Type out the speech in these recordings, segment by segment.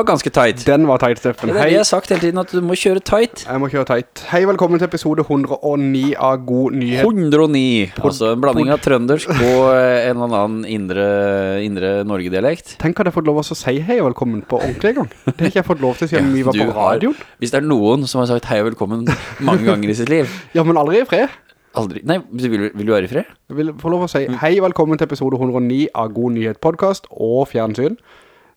var ganske tight. Den var tight, Steffen. Det er det Hei, jeg har sagt hele tiden, at du må kjøre tight. jeg må kjøre tight. Hei, velkommen til episode 109 av God Nyhet. 109. Altså en blanding av trøndersk og eh, en eller annen indre, indre Norge-dialekt. Tenk at jeg har fått lov til å si hei og velkommen på ordentlig gang. Det har ikke jeg fått lov til siden vi var Du på har- radioen. Hvis det er noen som har sagt hei og velkommen mange ganger i sitt liv Ja, men aldri i fred. Aldri Nei, vil, vil du være i fred? Jeg vil få lov til å si hei, velkommen til episode 109 av God Nyhet podcast og fjernsyn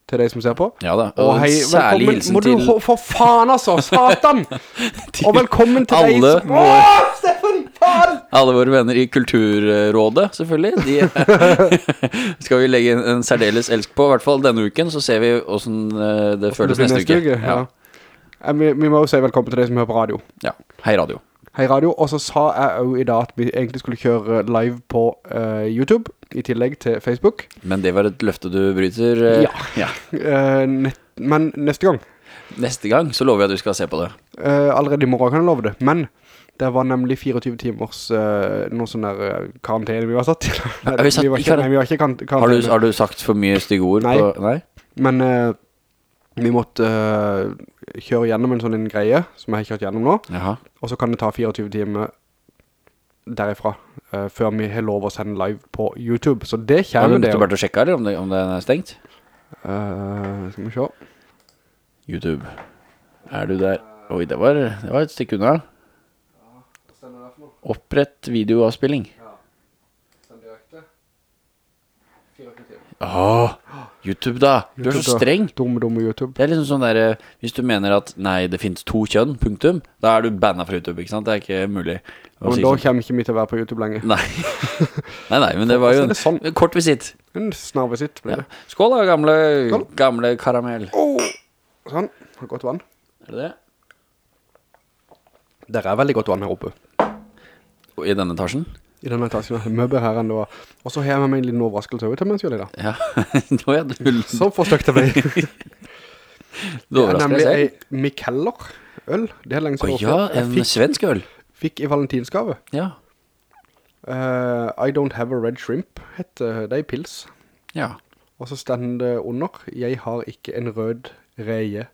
til deg som ser på. Ja da. Og Og hei, særlig hilsen til... må du for faen altså, satan! og velkommen til deg som... våre- Åh, Steffen, faen! alle våre venner i Kulturrådet, selvfølgelig. De skal vi legge en, en særdeles elsk på. I hvert fall denne uken, så ser vi hvordan eh, det føles Det neste, neste, uke. ja. Ja. Vi, vi må jo si velkommen til deg som hører på radio. Ja. Hei, radio. Hei radio, og så sa jeg jo i dag at vi egentlig skulle kjøre live på uh, YouTube, i tillegg til Facebook. Men det var et løfte du bryter. Uh, Ja. ja. Uh, nett, men neste gang, Neste gang så lover jeg at du skal se på det. allerede i morgen kan jeg love det, men det var nemlig 24 timers noe sånn der karantene vi var satt til. Nei, vi satt vi var ikke, nei, vi var ikke Har du, har du sagt for mye stygge ord Nei. på Nei? Men vi måtte uh, kjøre gjennom en sånn en greie som jeg har kjørt gjennom nå, Jaha. og så kan det ta 24 timer derifra uh, før vi har lov å sende live på YouTube. Så det Har du kommer det. måttet bare til å sjekke eller om, det, om den er stengt? Uh, skal vi se. YouTube. Er du der? Oi, det var, det var et stykke unna. Opprett videoavspilling. Åh, YouTube da. Du er så streng. Dum, dumme YouTube. Det er liksom sånn der, eh, hvis du mener at nei, det finnes to kjønn, punktum, da er du banna fra YouTube, ikke sant? Det er ikke mulig å Og si da sånn. kommer ikke vi til å være på YouTube lenger. Nei. nei, nei, men det var jo en sånn. kort visitt. En snarvesitt ble Ja. det. Skål da, gamle, Skål. gamle karamell. Sånn, har godt vann. Er det det? Det er veldig godt vann her oppe. Og I denne etasjen? I denne etasjen. Møbber her enn det var. Og så har jeg med meg en liten overraskelse over til mens vi gjør det da. Ja. Nå er du Så for støkt det ble. Det er overrasker nemlig ei selv. Mikkeller øl. Det er lenge Å siden ja, en fikk, svensk øl. fikk i valentinsgave. Ja. Uh, I don't have a red shrimp, heter det i pils. Ja. Og så stender det under, jeg har ikke en rød reie.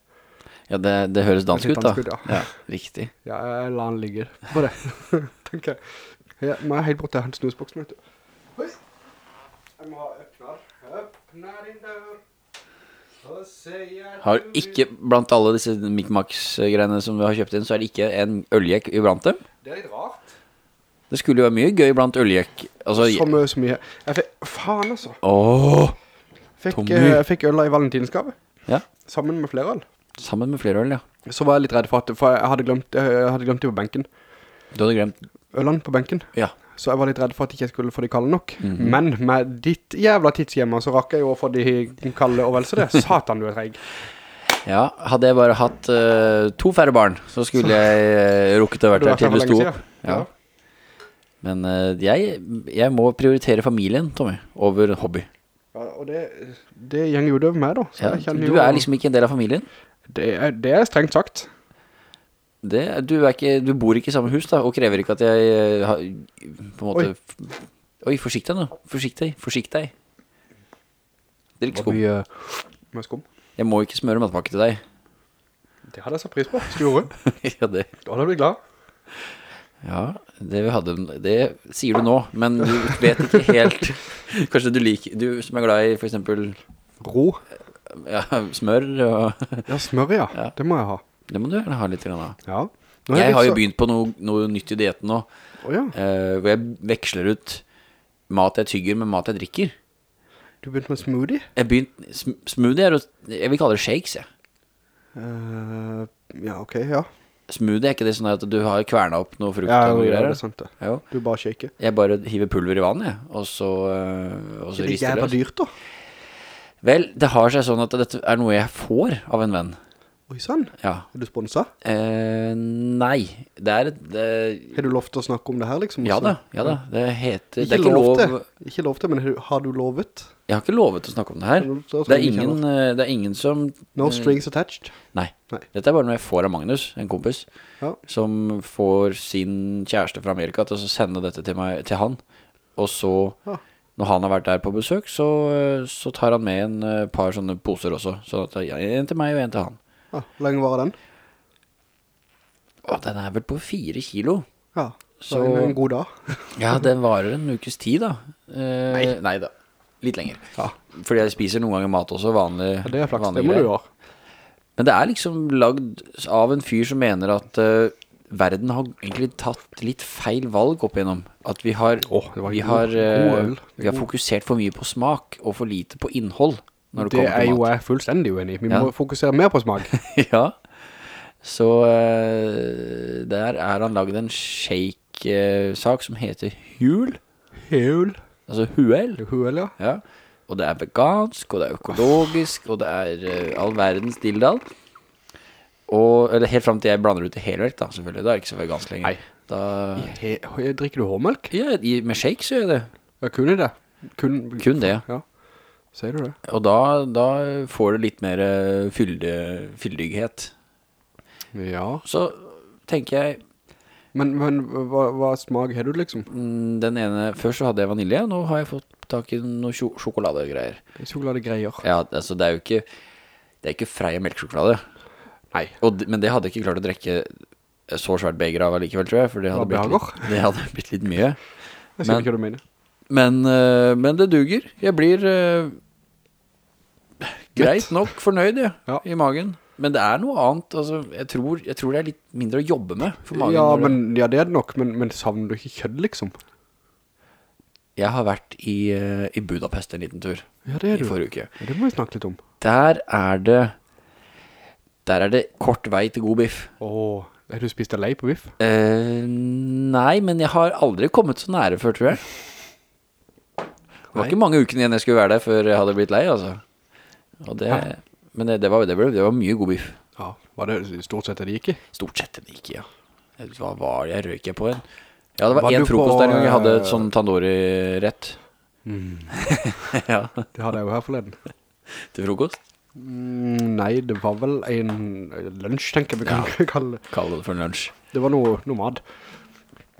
Ja, det, det høres dansk dansk ut da. dansk ut, ja. ja. Riktig. Ja, jeg lar den ligge på det, tenker jeg. Ja, må jeg helt bort til hans snusboksen, vet du. Oi! Jeg må ha øppner. Øppner din dør. Har ikke, blant alle disse Mikmax-greiene som vi har kjøpt inn, så er det ikke en øljekk iblant dem. Det er litt rart. Det skulle jo være mye gøy blant øljekk. Altså, Så mye, så mye. Jeg fikk, faen altså. åh, Fikk, eh, jeg fikk øl i valentinsgave. ja, Sammen med flere øl. sammen med flere øl, ja. Så var jeg litt redd for at, for jeg hadde glemt, jeg hadde glemt det på benken. Du hadde glemt, Ølene på benken. ja. Så jeg var litt redd for at jeg ikke skulle få de kalde nok. Mhm. Men med ditt jævla tidsgjemme så rakk jeg jo å få de kalde og vel så det. Satan du er treg. Ja, hadde jeg bare hatt uh, to færre barn, så skulle jeg uh, rukket å vært der til det sto opp. Ja. Men uh, jeg, jeg må prioritere familien, Tommy, over hobby. Ja, og det, det gjenger jo utover meg da. Ja, du er liksom ikke en del av familien. Det er, det er strengt sagt. Det, du, er ikke, du bor ikke i samme hus da, og krever ikke at jeg eh, har, på en måte... Oi. Oi, forsiktig nå. Forsiktig, forsiktig. Drikk skum. eh, med skum. Jeg må ikke smøre matpakke til deg. Det hadde jeg satt pris på, hvis du gjorde. ja, det, Da hadde jeg blitt glad. ja, det vi hadde, det sier du nå, men du vet ikke helt. Kanskje du liker, du som er glad i for eksempel Ro. ja, smør, og Ja, smør ja. Ja. Det må jeg ha. Det må du gjerne ha litt grann av. Ja. Nå er Jeg litt har jo begynt på noe, noe nytt i dieten nå, Oh, ja. eh, hvor jeg veksler ut mat jeg tygger med mat jeg drikker. Du begynte med smoothie? Jeg begynt, sm smoothie er, jeg vil kalle det shakes, jeg. Uh, ja, ok, ja. Smoothie er ikke det sånn at du har kverna opp noe frukt Ja, og noe jo, ja, greier. det er sant det. Ja. Du bare shaker. Jeg bare hiver pulver i vann, jeg, og så, uh, og så Det er rister jævla dyrt da. Vel, det har seg sånn at dette er noe jeg får av en venn. Oi, sann. Ja. Er du sponset? Eh, nei, det er. Det, Har du lov til å snakke om det her, liksom? ja da, ja da. Det heter... Ikke, det ikke lov, til. Ikke lov til, men har du- lovet? Jeg har ikke lovet å snakke om det her. Det er ingen, øh, det er ingen som... No eh, strings attached. Nei. Nei. Dette er bare noe jeg får av Magnus, en kompis, Ja. som får sin kjæreste fra Amerika til å sende dette til, meg, til han. Og så, Ja. når han har vært der på besøk, så, eh, så tar han med en eh, par sånne poser også. Så er en til meg og en til han. Ja, hvor lenge var den? Å, den er vel på fire kilo. Ja, så Så- en, god dag. Ja, den varer en ukes tid da. Eh, Nei. nei da. Litt lenger. Ja, Fordi jeg spiser noen ganger mat også, vanlig, ja, det er flaks, det må du gjøre. Men det er liksom lagd av en fyr som mener at uh, verden har egentlig tatt litt feil valg opp igjennom. At vi har, oh, vi god- har, uh, vi har fokusert for mye på smak og for lite på innhold når det, Det kommer er jo jeg fullstendig uenig i. Vi Ja. må fokusere mer på smak. ja. Så uh, der er han laget en shake-sak som heter Hul. Hul. Altså Huel. Huel, ja. Ja. Og det er vegansk, og det er økologisk, og det er uh, all verdens dildal. Og, eller helt frem til jeg blander ut i helmelk da, selvfølgelig. Da er det ikke så vegansk lenger. Nei. Da, He, drikker du hårmelk? ja, i, med shake så gjør jeg det. Ja, kun i det. Kun, Kun det. Ja, sier du det? Og da, da får det litt mer eh, fylde, fyldighet. Ja. Så tenker jeg, Men, men hva, hva smak har du liksom? mm, den ene, før så hadde jeg vanilje, nå har jeg fått tak i noen sjokoladegreier. Sjokoladegreier. Ja, altså det er jo ikke, det er ikke freie melkesjokolade. Nei. Og, men det hadde jeg ikke klart å drekke så svært beger av allikevel, tror jeg, for det hadde, blitt litt, det hadde blitt litt mye. Jeg ser Men- ikke hva du mener. Men, eh, men det duger. Jeg blir uh, greit nok fornøyd ja, Ja. i magen. Men det er noe annet, altså, jeg tror, jeg tror det er litt mindre å jobbe med for magen. Ja, men, ja, det er det nok, men, men savner du ikke kjødd liksom? Jeg har vært i, eh, i Budapest en liten tur Ja, det er i du. forrige uke. Det må vi snakke litt om. Der er det, der er det kort vei til god biff. Åh, har du spist deg lei på biff? Eh, nei, men jeg har aldri kommet så nære før, tror jeg. Det var ikke mange ukene igjen jeg skulle være der før jeg hadde blitt lei, altså. Det, men det, det, var, det, ble, det var mye god biff. Ja, var det stort sett det gikk i? Stort sett det gikk, ja. Hva var det jeg røyk jeg på en? Ja, det var, Var en frokost på, der gang jeg hadde et eh, sånn tandoori-rett. ja, Det hadde jeg jo her forleden. til frokost. Mm, nei, det var vel en lunsj, tenker vi kan kalle det. Kalle det for en lunsj. Det var noe, mat.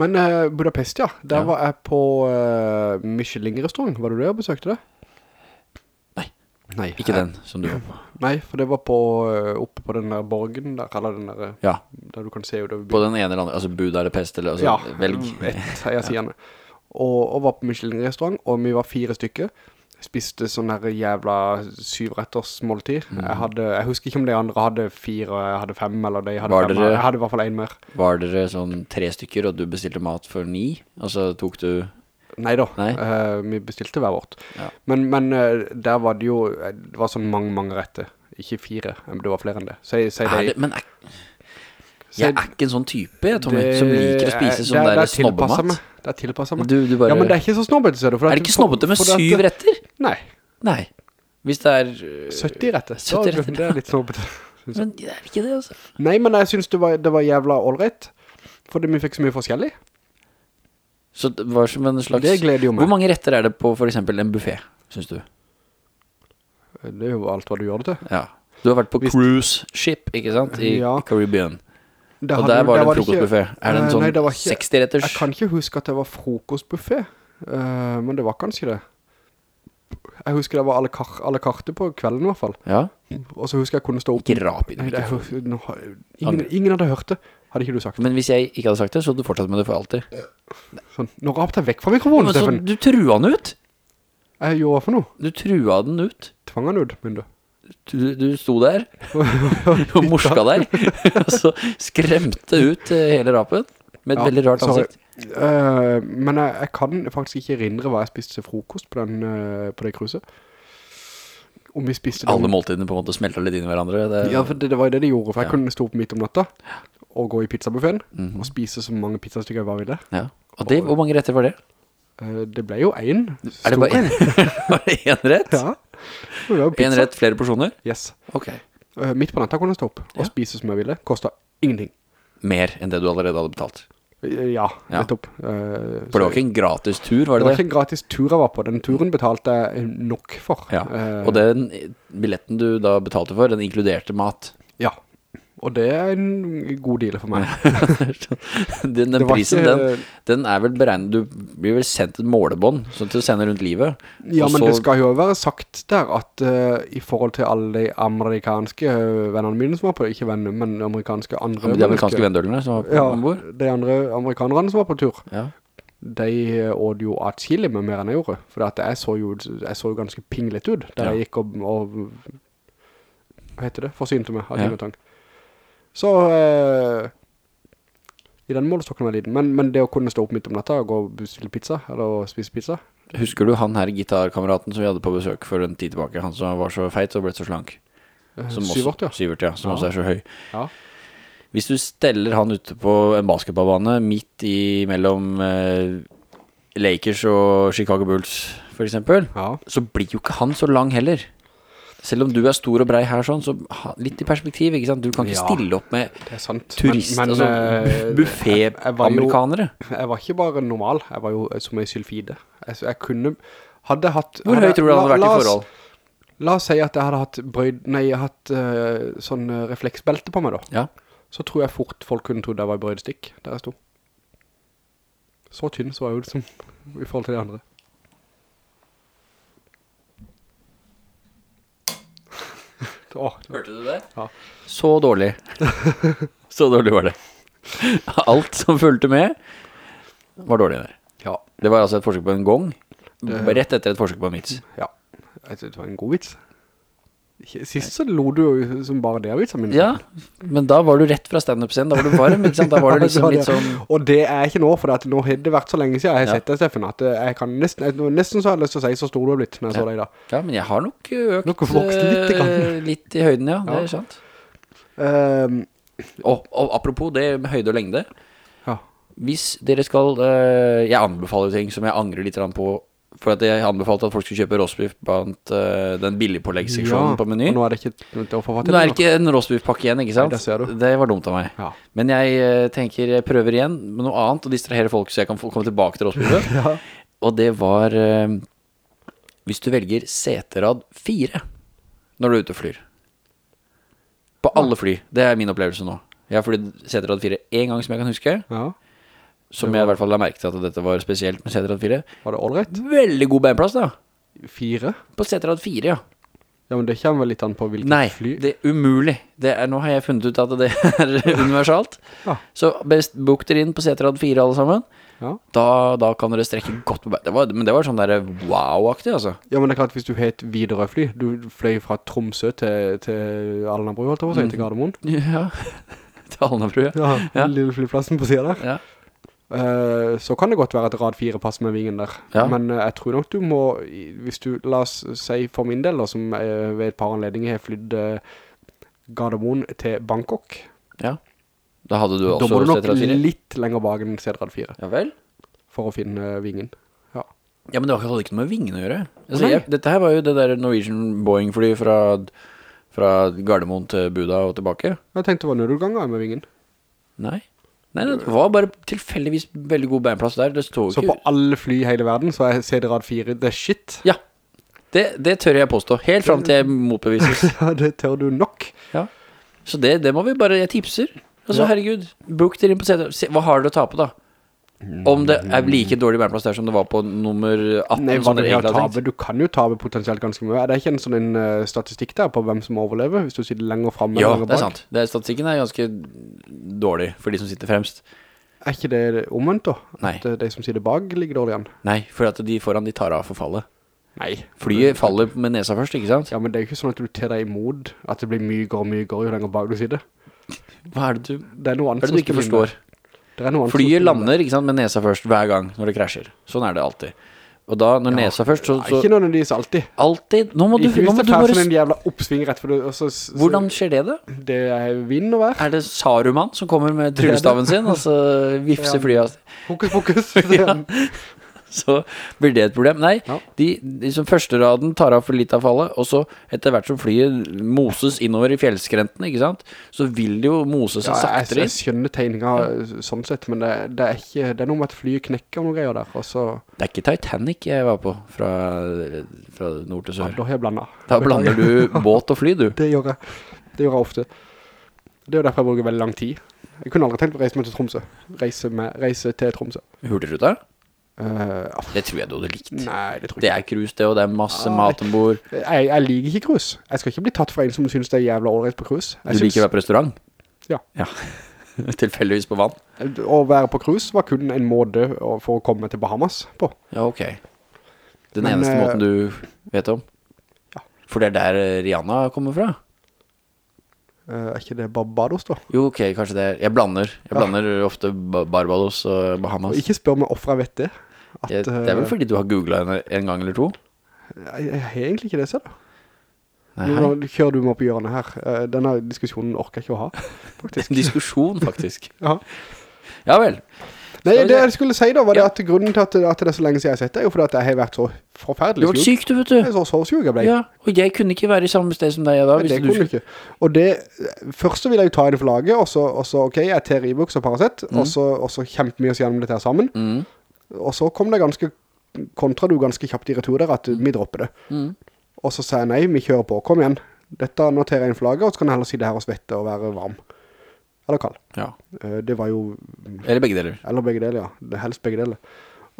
Men uh, Budapest, ja. Der Ja. var jeg på uh, Michelin-restaurant. Var du der og besøkte det? Nei. Nei. Ikke jeg- den som du var på. Nei, for det var på, eh, oppe på den der borgen der, eller den der, Ja, der du kan se utover på den ene eller andre, altså Budapest eller altså, Ja, velg. et av sidene. Og, og var på Michelin-restaurant, og vi var fire stykker. Spiste sånn her jævla syvretters måltid. Mhm. Jeg, hadde, jeg husker ikke om de andre hadde fire, og jeg hadde fem, eller de hadde fem. Jeg hadde i hvert fall en mer. Var dere sånn tre stykker, og du bestilte mat for ni? Og så tok du... Nei? uh, vi bestilte hver vårt. Ja. Men, men uh, der var det jo, eh, det var sånn mange, mange retter. Ikke fire, men det var flere enn det. Si, si Er det, men er, jeg er ikke en sånn type, Tommy, det- som liker å spise sånn der der det er tilpasset meg. Det er tilpasset meg. Du, du bare... Ja, men det er ikke så snobbete, ser du. er det ikke snobbete med syv retter? Nei, Nei. Hvis det er... øh, 70 retter. 70 rette. Det er litt snobbete. Men det er ikke det, altså. Nei, men jeg synes det var, det var jævla allreit. Fordi vi fikk så mye forskjellig. Så det var som en slags... Det gleder jo meg. Hvor mange retter er det på for eksempel en buffet, synes du? Det er jo alt hva du gjør det til. Ja. Du har vært på Hvis- cruise ship, ikke sant? I Ja. Caribbean. Der Og der var det en ikke- frokostbuffet. Er det en Eh, sånn nei, det ikke- 60-retters? Jeg kan ikke huske at det var frokostbuffet, uh, men det var kanskje det. Jeg husker det var alle, kar alle karter på kvelden i hvert fall. Ja. Og så husker jeg kunne stå opp. Ikke rap i den mikrofonen. ingen, ingen hadde hørt det, hadde ikke du sagt. Men hvis jeg ikke hadde sagt det, så hadde du fortsatt med det for alltid. Sånn, nå rapte jeg vekk fra mikrofonen, Men så, du trua den ut. Jeg gjorde for noe. Du trua den ut. Tvang den ut, men du. Du, du sto der og morska der, og så skremte ut eh, hele rapen med et Ja, veldig rart sorry. Eh, men jeg, jeg kan faktisk ikke erindre hva jeg spiste til frokost på, den, uh, på det kruset. Om vi spiste Alle den. måltidene på en måte smelter litt inn i hverandre. Det, Ja, for det, det var jo det de gjorde, for jeg Ja. kunne stå opp midt om natta og gå i pizzabuffeten Mhm. og spise så mange pizzastykker jeg bare ville. ja. Og det, hvor mange retter var det? Uh, det ble jo en. Er det bare en? Var det en rett? Ja. Én rett, flere porsjoner? Yes. Ok. Midt på natta kunne jeg stå opp og Ja. spise som jeg ville. Kostet ingenting. Mer enn det du allerede hadde betalt. Eh, Ja, nettopp. Ja. For det var ikke en gratis tur, var det det var det? ikke en gratis tur jeg var på. Den turen betalte jeg nok for. Ja, Eh, og den billetten du da betalte for, den inkluderte mat. Ja. Og det er en god deal for meg. den, den prisen, ikke- den, den er vel beregnet Du blir vel sendt et målebånd Sånn til å sende rundt livet Ja, men så- det skal jo være sagt der at uh, i forhold til alle de amerikanske Vennerne vennene mine som var på, ikke venner, men amerikanske andre De amerikanske vennerne som var på Ja, ombord de andre amerikanerne som var på tur, Ja, de eh, åd jo atskillig med mer enn jeg gjorde. For at jeg så jo, jeg så jo ganske pinglet ut, der Ja. jeg gikk og, og, hva heter det, forsynte meg av Ja. ting og tang. Så, eh, i den målestokken var liten. Men, men det å kunne stå opp midt om natta og gå og bestille pizza, eller spise pizza, Husker du han her gitarkameraten som vi hadde på besøk for en tid tilbake Han som var så feit og ble så slank eh, som også- syvårt, ja. Syvert, ja Som Ja. også er så høy Ja. Hvis du steller han ute på en basketballbane Midt i mellom eh, Lakers og Chicago Bulls For eksempel Ja. Så blir jo ikke han så lang heller Selv om du er stor og brei her sånn Så litt i perspektiv, ikke sant? Du kan ikke Ja. stille opp med turister, er Altså eh, jeg- jeg buffet-amerikanere Jeg var ikke bare normal, jeg var jo eh, som en sylfide. Jeg, jeg kunne, hadde hatt... Hvor høy tror du det hadde vært i forhold? La oss si at jeg hadde hatt brøyd, nei, jeg hadde hatt uh, sånn refleksbelte på meg da. Ja Så tror jeg fort folk kunne trodd jeg var i brødstikk, der jeg sto. Så tynn så var jeg jo som i forhold til de andre. Åh, Hørte du det? Ja. Så dårlig. Så dårlig var det. Alt som fulgte med, var dårlig der. ja, Det var altså et forsøk på en gong. Det- Rett etter et forsøk på en vits. ja. Jeg synes det var en god vits. Sist så lo du jo som bare det av mine. Ja, men da var du rett fra stand-up-scenen. Da var du varm, ikke sant? Da var du det liksom litt sånn Og det er ikke nå, for nå har det vært så lenge siden jeg har sett deg, Steffen, at eh, jeg kan nesten, jeg, nesten så har jeg lyst til å si så stor du har blitt når jeg så deg da. Ja, men jeg har nok økt Nok litt i eh, litt i høyden, ja. Det er sant. Um, Og, og apropos det med høyde og lengde. ja. Hvis dere skal eh, Jeg anbefaler ting som jeg angrer litt på. For at jeg anbefalte at folk skulle kjøpe rostbiff blant uh, den billigpåleggsseksjonen på Meny. Nå er det ikke til å få fatt i Nå er det ikke en rostbiffpakke igjen, ikke sant? Det. Det var dumt av meg. Ja. Men jeg uh, tenker jeg prøver igjen med noe annet og distraherer folk så jeg kan få komme tilbake til rostbiffen. Ja. Og det var uh, Hvis du velger seterad 4 når du er ute og flyr. På alle fly. Det er min opplevelse nå. Jeg har flydd seterad 4 en gang som jeg kan huske. ja. Som jeg i hvert fall har merket at dette var spesielt med seterad 4. Var det allreit? Veldig god beinplass, da. 4? På seterad 4, ja. Ja, men det kommer vel litt an på hvilket Nei, fly. det er umulig. Det er, nå har jeg funnet ut at det er universalt. Ja. Så best bok dere inn på seterad 4 alle sammen. Ja. Da, da kan dere strekke godt på. Det var, men det var sånn der wow-aktig, altså. ja, men det er klart hvis du het videre fly du fløy fra Tromsø til, til Alnabru, holdt jeg på å si, til Gardermoen. Ja, til Alnabru, ja. Ja, Ja. lille flyplassen på siden der. ja. Eh, så kan det godt være at rad 4 passer med vingen der. Ja. Men uh, jeg tror nok du må, hvis du, la oss si for min del, da, som uh, ved et par anledninger har flytt Gardermoen til Bangkok, Ja. Da hadde du da også må du nok seterad 4. litt lenger bak enn setrad 4 Ja vel? for å finne vingen. Ja. Ja, men det hadde ikke noe med vingen å gjøre. Altså, jeg, dette her var jo det der Norwegian Boeing-fly fra, fra Gardermoen til Buda og tilbake. Jeg tenkte det var nødutganger med vingen. Nei. Nei, det var bare tilfeldigvis veldig god beinplass der. Det Så ikke... på alle fly i hele verden, så er CD-rad 4 det er shit. Ja. Det, det tør jeg påstå. Helt frem til jeg motbevises. Ja, det tør du nok. Ja. Så det, det må vi bare Jeg tipser. Altså, Ja. herregud. Book dere inn på CD. Hva har du å tape, da? Om det er like dårlig verneplass der som det var på nummer 18 Nei, hva som egentlig hadde tape, du kan jo tape potensielt ganske mye. Er det ikke en sånn en, uh, statistikk der på hvem som overlever, hvis du sitter lenger frem Ja, lenger det er bak? sant. Det er, statistikken er ganske dårlig for de som sitter fremst. Er ikke det omvendt da? Nei. At de som sitter bak ligger dårlig an? Nei, for at de foran de tar av for fallet. Nei. Flyet faller med nesa først, ikke sant? Ja, men det er jo ikke sånn at du tar deg imot at det blir mye går og går jo lenger bak du sitter. Hva er det du, Det er noe annet det du ikke som forstår? der. Flyet lander ikke sant, med nesa først hver gang når det krasjer. Sånn er det alltid. Og da, når ja, nesa først, så, så Ikke nødvendigvis alltid. alltid Nå må du, nå må det du bare sånn en jævla oppsving rett for og så, så, Hvordan skjer det, da? Det er vind og vær. Er det Saruman som kommer med tryllestaven sin, og så vifser flyet? Fokus, fokus. Ja. Så blir det et problem. Nei, Ja. de, de som første raden tar av for litt av fallet, og så etter hvert som flyet moses innover i fjellskrentene, ikke sant, så vil det jo mose seg Ja, saktere jeg jeg skjønner tegninga sånn sett, men det, det er ikke Det er noe med at flyet knekker og noe greier der, og så Det er ikke Titanic jeg var på fra, fra nord til ja, sør. Da har jeg blanda. Da blander du båt og fly, du. Det gjør jeg. Det gjør jeg ofte. Det er jo derfor jeg bruker veldig lang tid. Jeg kunne aldri tenkt på å reise meg til Tromsø. Reise, med, reise til Tromsø. Hurtigruta? Aff, Det tror jeg du hadde likt. nei, det tror Det er krus det, og det er masse Ah, mat ombord. jeg, Jeg, jeg liker ikke krus Jeg skal ikke bli tatt for en som synes det er jævla ålreit på krus Du synes- liker å være på restaurant? Ja. Ja. Tilfeldigvis på vann? Å være på krus var kun en måte for å komme til Bahamas på. Ja, ok. Den Men, eneste eh, måten du vet om? Ja. For det er der Rihanna kommer fra? Eh, er ikke det Barbados da? Jo, ok, kanskje det er Jeg blander. Jeg Ja. blander ofte Barbados og Og Bahamas. ikke spør meg hvorfor jeg vet det. At, Jeg, det er vel eh, fordi du har googlet en, en gang eller to? Jeg, jeg har egentlig ikke det ser du Nå kjører du meg opp i hjørnet her. Eh, Denne diskusjonen orker jeg ikke å ha, faktisk. En diskusjon, faktisk. Ja. Ja vel. Nei, det jeg skulle si da, var det at grunnen til at, at det er så lenge siden jeg har sett det, er jo fordi at jeg har vært så Du forferdelig syk. syk, du, vet du. Jeg så, så syk jeg ble. Ja, og jeg kunne ikke være i samme sted som deg da. Hvis det du kunne du ikke. Og det, først så vil jeg jo ta i det for laget, og så, og så ok, jeg tar Ibux og Paracet, og, så, og så kjemper vi oss gjennom dette her sammen. Mm. Og så kom det ganske, kontra du ganske kjapt i retur der, at vi dropper det. Mm. Og så sa jeg nei, vi kjører på, kom igjen. Dette noterer jeg inn for laget, og så kan jeg heller si det her og svette og være varm. Eller kald. Ja. Eh, Det var jo, Eller begge deler. eller begge deler, ja. Det helst begge deler.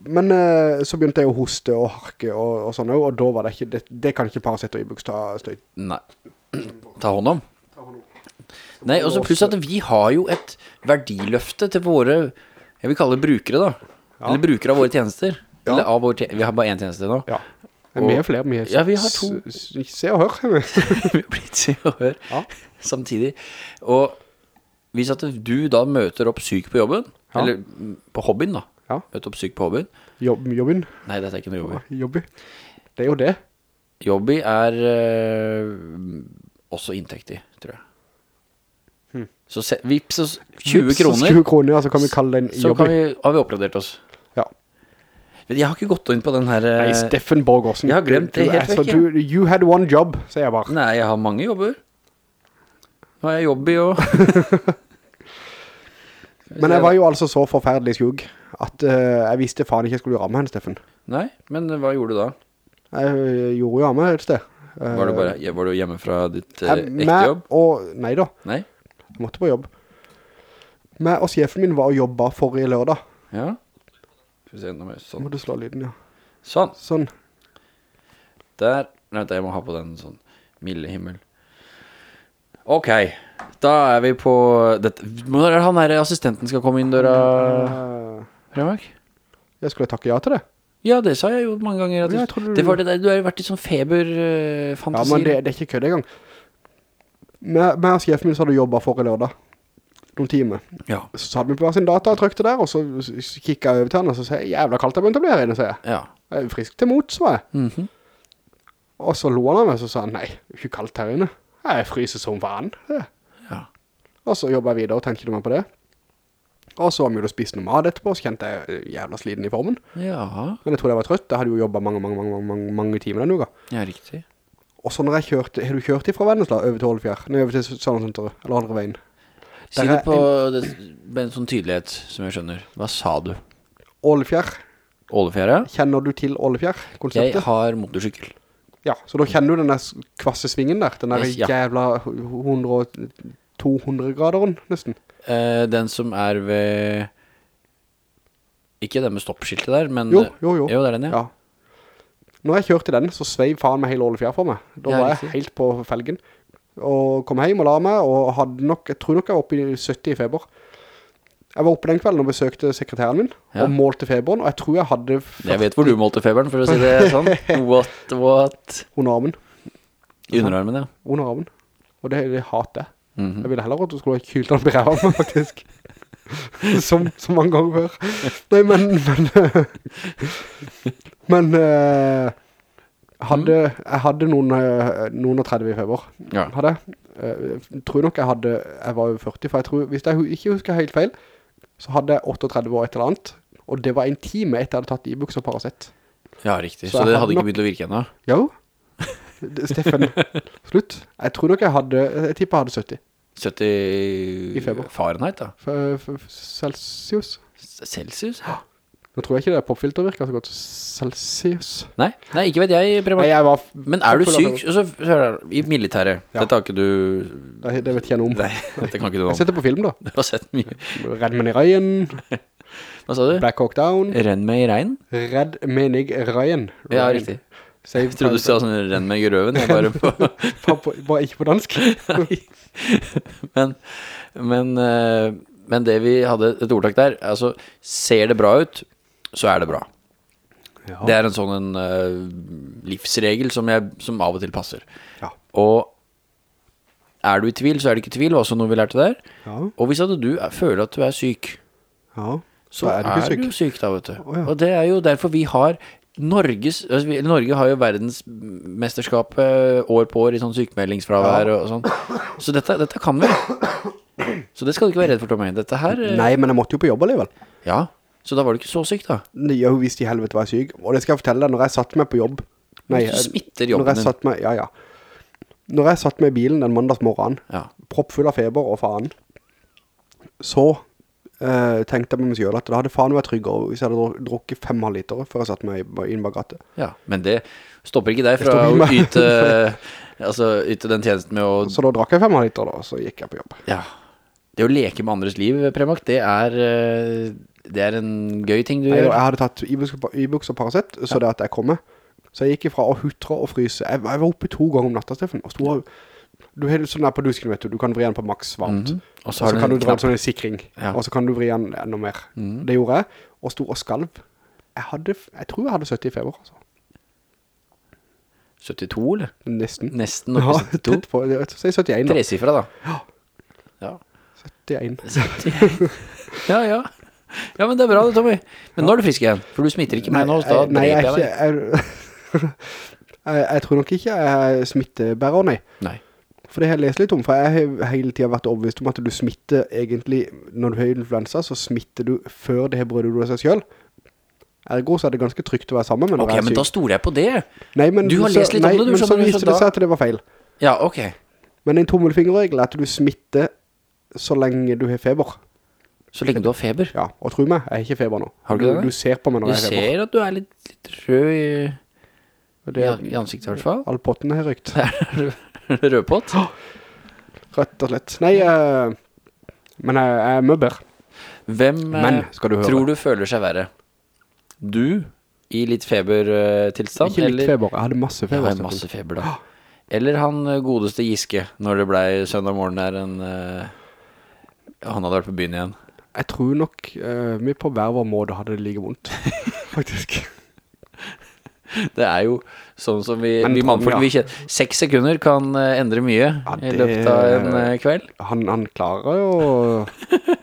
Men eh, så begynte jeg å hoste og harke og, og sånn, og da var det ikke, det, det kan ikke Paracet og Ibux ta støy. Nei. Ta hånd om. Nei, og så pluss at vi har jo et verdiløfte til våre, jeg vil kalle det brukere da. Eller brukere av våre tjenester. Ja. Eller av våre tjenester. Vi har bare en tjeneste nå. Ja. Og, vi er flere, vi er Ja, vi har to. Se og hør. vi har blitt se og hør Ja. samtidig. Og hvis at du da møter opp syk på jobben, Ja. eller på hobbyen da, Ja. møter opp syk på hobbyen. Job jobben. Nei, dette er ikke noe jobby. Jobby. Det er jo det. Jobby er øh, også inntektig, tror jeg. Så se, vips oss 20 Hmm. Vips kroner, 20 kroner, ja, så kan vi kalle den jobby. så kan vi, har vi oppgradert oss. Ja. Men Jeg har ikke gått inn på den her... Nei, Steffen Borgårdsen. Jeg har glemt det helt er vekk, Altså, You had one job, sier jeg bare. Nei, jeg har mange jobber. Nå har jeg jobby og... Men jeg var jo altså så forferdelig skjugg at uh, jeg visste faen ikke jeg skulle gjøre av meg henne, Steffen. Nei, men hva gjorde du da? Jeg eh, gjorde jo av meg et sted. Eh, Var du, bare, var du hjemme fra ditt uh, ekte jobb? Og, nei da, Nei? jeg måtte på jobb. Meg og sjefen min var og jobbet forrige lørdag. Ja. Skal vi se, nå må jeg sånn. må du slå lyden, ja. Sånn. Sånn. Der. Nei, jeg må ha på den sånn milde himmel. Ok, da er vi på dette. Når er det han her assistenten skal komme inn døra, Eh, Remark? jeg skulle takke ja til det. Ja, det sa jeg jo mange ganger. Ja, du, du- det var det der, du har jo vært i sånn Ja, men det, det er ikke kødd engang. Med, med og sjefen min så hadde jobbet forrige lørdag. Noen timer. ja. Så hadde vi på hver sin data og trykte der, og så kikket jeg over til han, og så sier jeg, jævla kaldt jeg begynte å bli her inne, sier jeg. ja. Jeg er frisk til mot, så jeg. Mhm. Og så lo han av meg, så sa han, nei, det er ikke kaldt her inne. Jeg fryser som vann. ja. Og så jobbet jeg videre og tenkte meg på det. Og så var vi jo spist noe mat etterpå, så kjente jeg eh, jævla sliten i formen. Ja, Men jeg tror jeg var trøtt, jeg hadde jo jobbet mange, mange, mange, mange, mange, timer den uka. ja, riktig. Og så når jeg kjørte, har du kjørt ifra Vennesla over til Ålefjær? Nei, over til Sørlandssenteret, eller andre veien. Si det på på det, med en sånn tydelighet, som jeg skjønner. Hva sa du? Ålefjær, ja kjenner du til Ålefjær, Jeg har motorsykkel. Ja, så da kjenner du den der kvasse svingen der, den der Yes, ja. jævla 100, 200 graderen, nesten. Eh, den som er ved Ikke den med stoppskiltet der, men Jo, jo, jo. Jo, det er den, ja. Ja. Når jeg kjørte den, så sveiv faen meg hele Ålefjær for meg. Da var jeg helt på felgen. Og kom hjem og la meg, og hadde nok, jeg tror nok jeg var oppe i 70 i feber. Jeg var oppe den kvelden og besøkte sekretæren min, Ja. og målte feberen, og jeg tror jeg hadde Jeg vet hvor du målte feberen, for å si det sånn. What, what? under armen. I underarmen, ja. Under armen. Og det, det hater jeg. Mhm. Jeg ville heller at du skulle ha kylt den brevet med, faktisk. som, som mange ganger før. Nei, men, men, men, uh, hadde, jeg hadde noen, eh, noen og 30 i feber. Ja. Hadde jeg. Eh, Jeg tror nok jeg hadde, jeg var jo 40, for jeg tror, hvis jeg ikke husker helt feil, så hadde jeg 38 år et eller annet. Og det var en time etter jeg hadde tatt Ibux og Paracet. ja, riktig. Så Så, det hadde hadde ikke begynt å virke ennå? Jo. Steffen, slutt. Jeg tror nok jeg hadde, jeg tipper jeg hadde 70. 70 I feber. Fahrenheit, da. F- Celsius. Celsius. Celsius? Nå tror jeg ikke det popfilter virker så godt. Celsius. Nei, nei, ikke vet jeg, Nei, jeg var... Men er du syk, så, så det i militæret. Ja. Dette har ikke du... Det, det vet ikke jeg noe om. Nei, dette kan ikke du om. Jeg setter på film da. Du har sett mye. Redd meg i regn Hva sa du? Black Hawk Down, Renn meg i regn? Redd Menig regn Ja, riktig. Save Jeg trodde du sa sånn renn meg i røven, jeg bare på... Bare, på, bare ikke på dansk. Nei. Men, men, eh, men det vi hadde et ordtak der, altså, ser det bra ut, så er det bra. Ja. Det er en sånn en, uh, livsregel som, jeg, som av og til passer. Ja. Og er du i tvil, så er det ikke tvil, også noe vi lærte der. Ja. Og hvis at du er, føler at du er syk, Ja. så er, du syk. du syk da, vet du. Oh. Og det er jo derfor vi har Norges, altså vi, Norge har jo verdensmesterskap eh, år på år i sånn sykemeldingsfravær og, sånn. Så dette, dette kan vi. Så det skal du ikke være redd for, Tommy. Dette her eh, Nei, men jeg måtte jo på jobb alligevel. Ja, så da var du ikke så syk, da. Jeg visste i helvete var syk. Og det skal jeg fortelle deg, når jeg satt meg på jobb. Nei, Du jeg- smitter jobben din. satt meg, ja, ja. Når jeg satt meg i bilen den mandagsmorgenen, Ja. proppfull av feber og faen, så eh, tenkte jeg på meg selv at det hadde faen vært tryggere hvis jeg hadde drukket fem halv liter før jeg satt meg i- inn bak rattet. ja. Men det stopper ikke deg fra å yte, altså, yte den tjenesten med å Så da drakk jeg fem halv liter da, og så gikk jeg på jobb. Ja. Det å leke med andres liv, Premak, det er eh, Det er en gøy ting du Jeg, gjør. jeg hadde tatt Ibux Ibux og Paracet, så det at jeg kom med. Så jeg gikk ifra å hutre og fryse. Jeg, jeg var oppe to ganger om natta, Steffen, og stod og... Du har sånn der på dusken, vet du. Du kan vri den på maks varmt. Mm Og Og så så kan du dra en sånn sikring. Ja. Og så kan du vri den enda mer. Mm. Det gjorde jeg. Og stod og skalv. Jeg hadde, jeg tror jeg hadde 70 i feber, altså. 72, eller? Nesten. Nesten Ja, oppe 72. tett på. Jeg sier 71 da. Tresifra, da. Ja. Ja. 71. Ja, ja. Ja, men det er bra det, Tommy. Men nå er du frisk igjen, for du smitter ikke meg nå, så da jeg, dreper er jeg deg. jeg, jeg, tror nok ikke jeg smitter smittebærer, nei. Nei. For det har jeg lest litt om, for jeg har hele tiden vært overbevist om at du smitter egentlig, når du har influensa, så smitter du før det har brødet du av seg selv. Ergo så er det ganske trygt å være sammen med Ok, men da stoler jeg på det. Nei, men Du har så- lest litt om nei, det, du skjønner. Nei, skjønner, så viste det seg at det var feil. Ja, ok. Men en tommelfingerregel er at du smitter så lenge du har feber. Så lenge du har feber. Ja, og tro meg, jeg har ikke feber nå. Har du du. Du ser på meg når Du jeg har feber. Du ser at du er litt, litt rød i, er, i ansiktet i hvert fall. all potten har rykt. Rødpott. Rett og slett. Nei, uh, men jeg, jeg er møbber. Hvem eh, Men, du tror du føler seg verre? Du i litt febertilstand? Ikke litt feber, jeg hadde masse feber. Jeg hadde masse feber da. Eller han eh, godeste Giske, når det ble søndag morgen her en... eh, han hadde vært på byen igjen. Jeg tror nok uh, vi på hver vår måte hadde det like vondt, faktisk. Det er jo sånn som vi, Men vi mannfolk, ja. Seks sekunder kan eh, endre mye Ja, i løpet av en eh, kveld. Han, han klarer jo...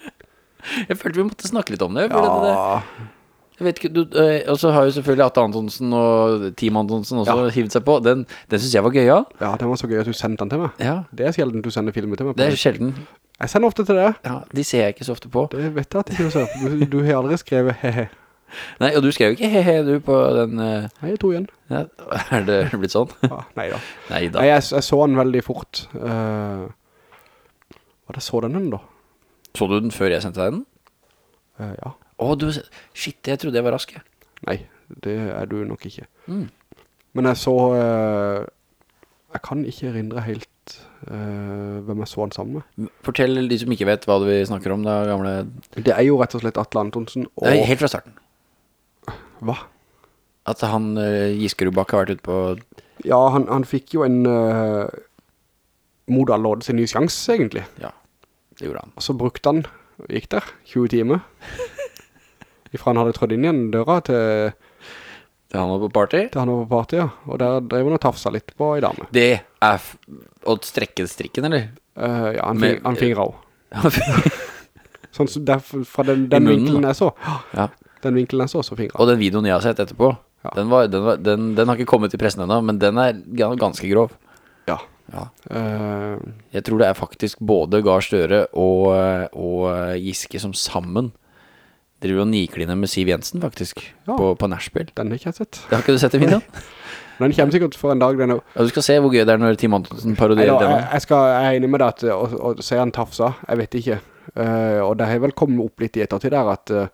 Jeg følte vi måtte snakke litt om det. Ja. det, det. ikke, du, eh, og så har jo selvfølgelig Atte Antonsen og Team Antonsen også Ja. hivd seg på. Den, den synes jeg var gøy, ja. ja, den var så gøy at du sendte den til meg. Ja, Det er sjelden du sender filmer til meg. på det er sjelden. Jeg sender ofte til deg. Ja, de ser jeg ikke så ofte på. Det vet jeg at ikke ser. Du, du har aldri skrevet he-he. Nei, og du skrev ikke he-he du på den... Uh... Nei, jeg tog igjen. ja, er det blitt sånn? Ja, nei da. Nei Nei, da. jeg, jeg så den veldig fort. Uh, hva det så den den da? Så du den før jeg sendte deg den? Uh, ja. Å, du, shit, jeg trodde jeg var rask, jeg. Nei, det er du nok ikke. Mm. Men jeg så... Uh, jeg kan ikke erindre helt eh, hvem jeg så han sammen med. Fortell de som ikke vet hva vi snakker om da, gamle... Det er jo rett og slett Atle Antonsen og... Nei, helt fra starten. Hva? At han uh, Giskerubak har vært ute på... Ja, han, han fikk jo en... Uh, Modal Lodde sin nye sjans, egentlig. Ja, det gjorde han. Og så brukte han, gikk der, 20 timer. Ifra han hadde trådd inn igjen døra til, Det han var på party. til han var på party, ja. Og der drev han og tafsa litt på i dame. Det er å strekke strikken, eller? Uh, ja, han, fing, han fingret også. Sånn som der, fra den, den vinkelen jeg så, ja. den vinkelen jeg så, så fingret Og den videoen jeg har sett etterpå, Ja. den, var, den, var, den, den har ikke kommet til pressen enda, men den er ganske grov. Ja. Ja. Uh, Jeg tror det er faktisk både Gahr Støre og, og Giske som sammen driver og nikliner med Siv Jensen, faktisk, Ja. på, på Nashville. den har ikke jeg sett. Det har ikke du sett i videoen? Den kommer sikkert for en dag, den også. Ja, du skal se hvor gøy det er når Tim Antonsen parodierer da, jeg, jeg, skal, jeg er enig med deg at å, å se han tafsa, jeg vet ikke. Uh, og det har vel kommet opp litt i ettertid der at uh,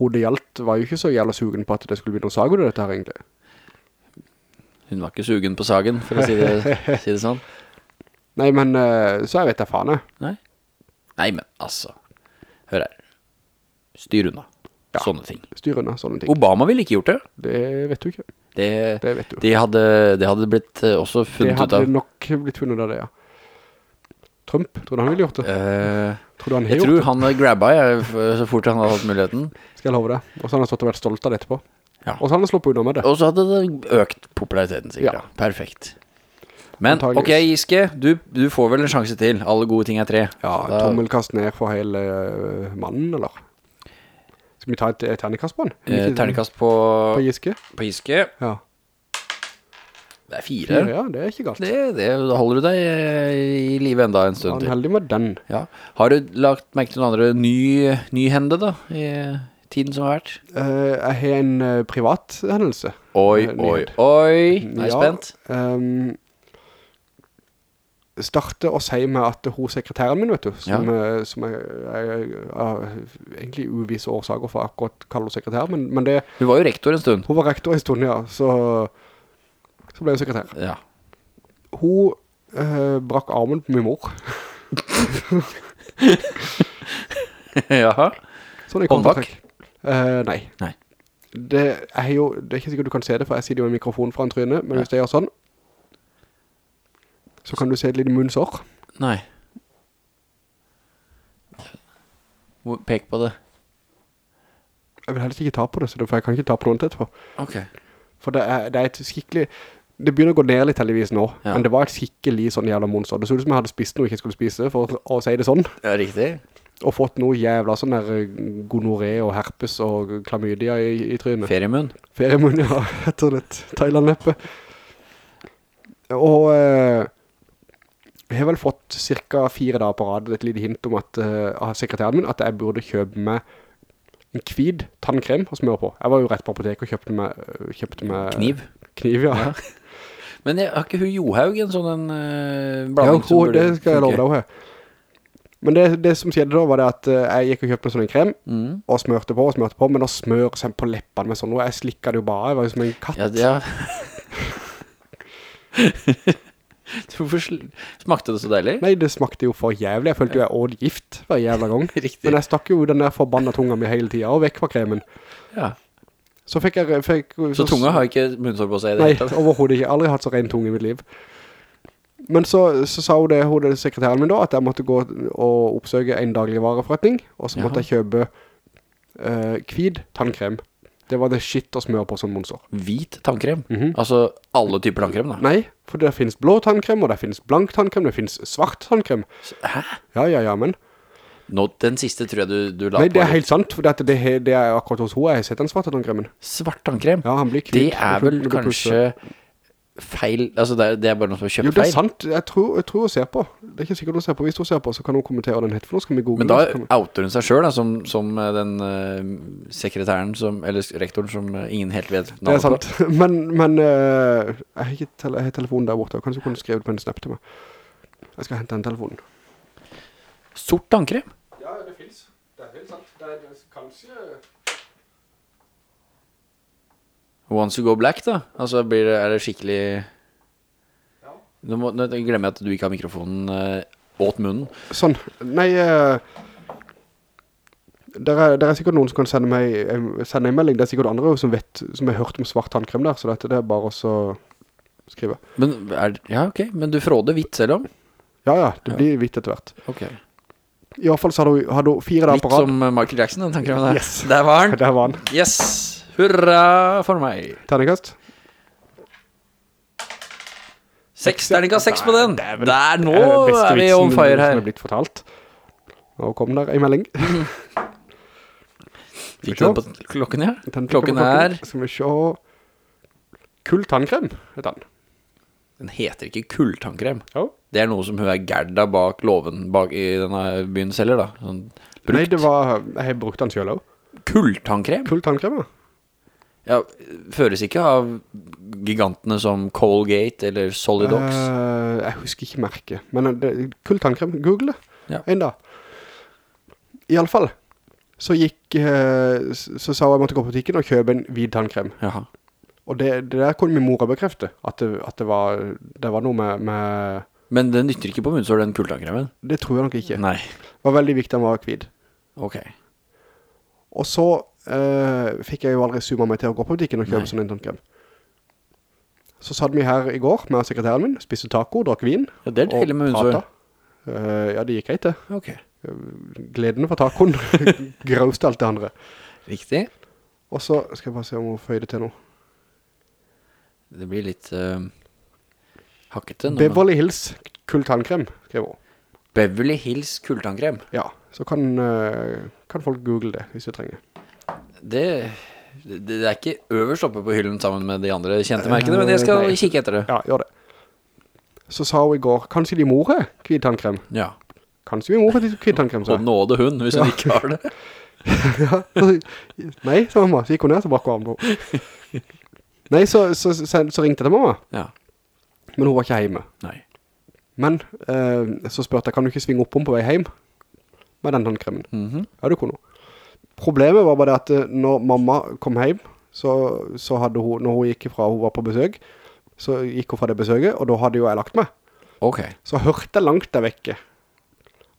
hun det gjaldt var jo ikke så jævla sugen på at det skulle bli noe sago dette her egentlig. Hun var ikke sugen på sagen, for å si det, si det sånn. Nei, men uh, så jeg vet jeg faen jeg. Nei. Nei, men altså. Hør her. Styr unna. Sånne ting. Styr unna sånne ting. Obama ville ikke gjort det. Det vet du ikke. Det, Det vet du. Det hadde, det hadde blitt eh, også Det funnet ut hadde nok blitt funnet av det, ja. Trump, tror du han ville gjort det? Uh, Tror du han jeg tror det? han grabba jeg, så fort han hadde hatt muligheten. Skal jeg love det. Og så har han stått og vært stolt av det etterpå. Ja. Og så hadde han slått på unna med det. Og så hadde det økt populariteten sikkert. Ja. Ja. Perfekt. Men, ok Giske, du, du får vel en sjanse til. Alle gode ting er tre. Ja, da- tommelkast ned for hele mannen, eller? Skal vi ta et, et terningkast på den? Eh, ternekast på, På Giske? på Giske. Ja. Det er fire. Fire, ja, det er ikke galt. Det, det, holder du deg eh, i live enda en stund han er heldig med den. Ja. Har du lagt merke til noen andre ny, ny hende da, i tiden som har vært? Eh, jeg har en uh, privat hendelse. Oi, oi, oi, Jeg. Er spent Ja, spent? ehm, starte å si med at hun sekretæren min, vet du, som, ja. som er, er, er, egentlig uvisse årsaker for akkurat kaller hun sekretær, men, men det, Hun var jo rektor en stund. hun var rektor en stund, ja, så, så ble hun sekretær. Ja. Hun eh, brakk armen på min mor. Jaha. Sånn kontakt. Eh, nei. Nei. Det er jo, det er ikke sikkert du kan se det, for jeg sitter jo i mikrofonen mikrofon foran trynet, men Ja. hvis jeg gjør sånn, så kan du se et lite munnsår. Nei. Pek på det. Jeg vil helst ikke ta på det, for jeg kan ikke ta på noe etterpå. Ok. For det er, det er et skikkelig, det begynner å gå ned litt heldigvis nå, Ja. men det var et skikkelig sånn jævla monster. Det så ut som jeg hadde spist noe jeg ikke skulle spise, for å, si det sånn. Ja, riktig. Og fått noe jævla sånn der eh, gonoré og herpes og klamydia i, i trynet. Feriemunn. Feriemunn, ja, etter litt Thailand-neppe. Og eh, har vel fått cirka fire dager på rad et lite hint om at, eh, av sekretæren min, at jeg burde kjøpe meg en kvid tannkrem og smøre på. Jeg var jo rett på apotek og kjøpte meg, øh, kjøpte meg Kniv. Kniv, ja. Ja. Men jeg, har ikke hun Johaug en sånn en uh, Ja, blanding som hun, det skal jeg love deg å. Men det, det som skjedde da var det at eh, jeg gikk og kjøpte en sånn krem, Mm. og smørte på og smørte på, men å smøre seg på leppene med sånn, noe. jeg slikket det jo bare, jeg var jo som en katt. Ja, det- ja. Hvorfor smakte det så deilig? Nei, det smakte jo for jævlig. Jeg følte jo jeg åd gift hver jævla gang. Riktig. Men jeg stakk jo den der forbanna tunga mi hele tiden, og vekk fra kremen. Ja. Så fikk jeg... Fikk, Så tunga har ikke munnsår på seg Nei, overhovedet ikke. Jeg har Aldri hatt så ren tunge i mitt liv. Men så, så sa hun det, hun det sekretæren min da, at jeg måtte gå og oppsøke en daglig vareforretning, og så måtte Jaha. jeg kjøpe uh, kvid tannkrem. Det var det shit å smøre på sånn monster. Hvit tannkrem? Mhm. Altså alle typer tannkrem da? Nei, for det finnes blå tannkrem, og det finnes blank tannkrem, det finnes svart tannkrem. Hæ? Ja, ja, ja, men... Nå, den siste tror jeg du, du la Nei, på det er helt sant, for det, det, det er akkurat hos henne jeg har sett den svarte tannkremen. Svart tannkrem? Ja, han blir kvitt. det er vel kanskje feil Altså det er, det er bare noe som har kjøpt feil. Jo, det er feil sant. Jeg tror, jeg tror hun ser på. Det er ikke sikkert hun ser på. Hvis hun ser på, så kan hun kommentere den heter for nå Skal vi google Men da vi- outer hun seg selv da Som, som eh, den uh, sekretæren som, Eller rektoren som eh, ingen helt vet Det er sant, sant. Men, men uh, jeg, har ikke tele, jeg har telefonen der borte. Kanskje hun kunne skrevet på en snap til meg. Jeg skal hente den telefonen. Sort tannkrem? Ja, det finnes. Det er helt sant. Det er kanskje... Once you go black da Altså blir det, er det skikkelig Ja. Nå, må, nå glemmer jeg at du ikke har mikrofonen eh, åt munnen Sånn. Nei, uh, der, er, der er sikkert noen som kan sende meg eh, sende en melding. Det er sikkert andre som vet, som har hørt om svart tannkrem der, så dette det er bare å skrive. Men er, ja ok Men du fråder hvitt selv om? Ja, ja, det blir hvitt etter hvert. Ok I hvert fall så hadde hun, hadde hun fire dager på rad. som eh, Michael Jackson den tannkremen der Yes. Der var han Der var han. Yes Hurra for meg Terningkast. Seks terningkast seks på den Dæven. Der nå er vi on fire Som her er blitt fortalt. Nå kom der en melding. Fikk du den på klokken, ja? Den Klokken er Skal vi se. Kull tannkrem, heter den. Den heter ikke kulltannkrem Ja. Det er noe som hun er Gerda bak loven Bak i denne byen selger da sånn. Nei, det var, jeg har brukt den selv også. Kulltannkrem? Kull tannkrem, ja. Ja, føres ikke av gigantene som Colgate eller Solidox Uh, jeg husker ikke merket. Men det, kull tannkrem, google det. Ja. En dag. I alle fall. så gikk, uh, så sa hun jeg måtte gå på butikken og kjøpe en hvit tannkrem. Jaha. Og det, det der kunne min mor bekrefte, at det, at det var, det var noe med, med, Men det nytter ikke på munnsår, den pultankremen. det tror jeg nok ikke. Nei. Det var veldig viktig at den var kvid. Ok. Og så eh, fikk jeg jo aldri suma meg til å gå på butikken og kjøpe sånn en tannkrem. Så satt vi her i går med sekretæren min, spiste taco, drakk vin. Ja, det er deilig med munnsår. pratet. Eh, ja, det gikk greit det. Ok. Gleden for tacoen grauste alt det andre. Riktig. Og så skal jeg bare se om hun føyer det til noe. Det blir litt uh, hakkete. Beverly Hills kull tannkrem, skrev hun. Beverly Hills kulltannkrem. Ja, så kan, eh, kan folk google det hvis de trenger. Det, det, er ikke øverst oppe på hyllen sammen med de andre kjente merkene, men jeg skal Nei. kikke etter det. Ja, gjør det. Så sa hun i går, kanskje de mor er hvit? Ja. Kanskje de mor hvit tannkrem, sa Og nåde hun, hvis hun ikke har det. Ja, så- Nei, sa mamma. Så gikk hun ned, så brakk hun armen. Nei, så, så, så, så ringte jeg til mamma, Ja. men hun var ikke hjemme. Nei. Men eh, så spurte jeg, kan du ikke svinge opp om på vei hjem med den tannkremen? -hmm. Ja, du kunne. Problemet var bare det at eh, når mamma kom hjem, så, så hadde hun, når hun gikk fra hun var på besøk, så gikk hun fra det besøket, og da hadde jo jeg lagt meg. Ok. Så hørte jeg langt der vekke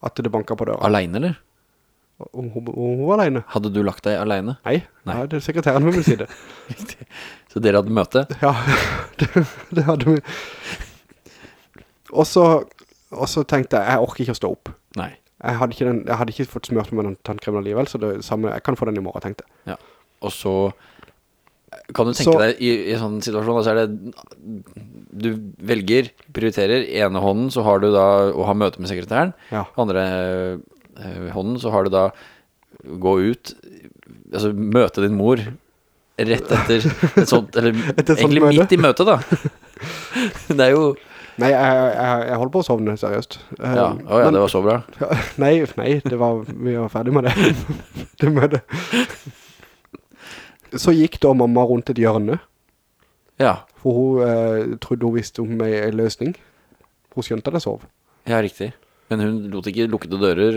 at det banket på døra. Alene, eller? Hun, hun, hun var alene. Hadde du lagt deg alene? Nei, Nei. Ja, det er sekretæren vil si det Så dere hadde møte? Ja, det, det hadde vi. Og så, og så tenkte jeg, jeg orker ikke å stå opp. Nei. Jeg hadde ikke, den, jeg hadde ikke fått smørt med den tannkremen alligevel, så det samme, jeg kan få den i morgen, tenkte jeg. Ja. Og så kan du tenke Så- deg i, i sånn situasjon, så er det Du velger, prioriterer ene hånden, så har du da å ha møte med sekretæren. Ja. Andre eh, hånden, så har du da gå ut, altså møte din mor rett etter et sånt, eller et sånt egentlig møte. midt i møtet, da. Det er jo Nei, jeg, jeg, jeg holdt på å sovne, seriøst. Eh, Ja, oh, ja men- det var så bra. Ja, nei, nei, det var, vi var ferdig med det. det med det. Så gikk da mamma rundt et hjørne, Ja, for hun eh, trodde hun visste om en, en løsning. Hun skjønte at jeg sov. ja riktig. Men hun lot ikke lukkede dører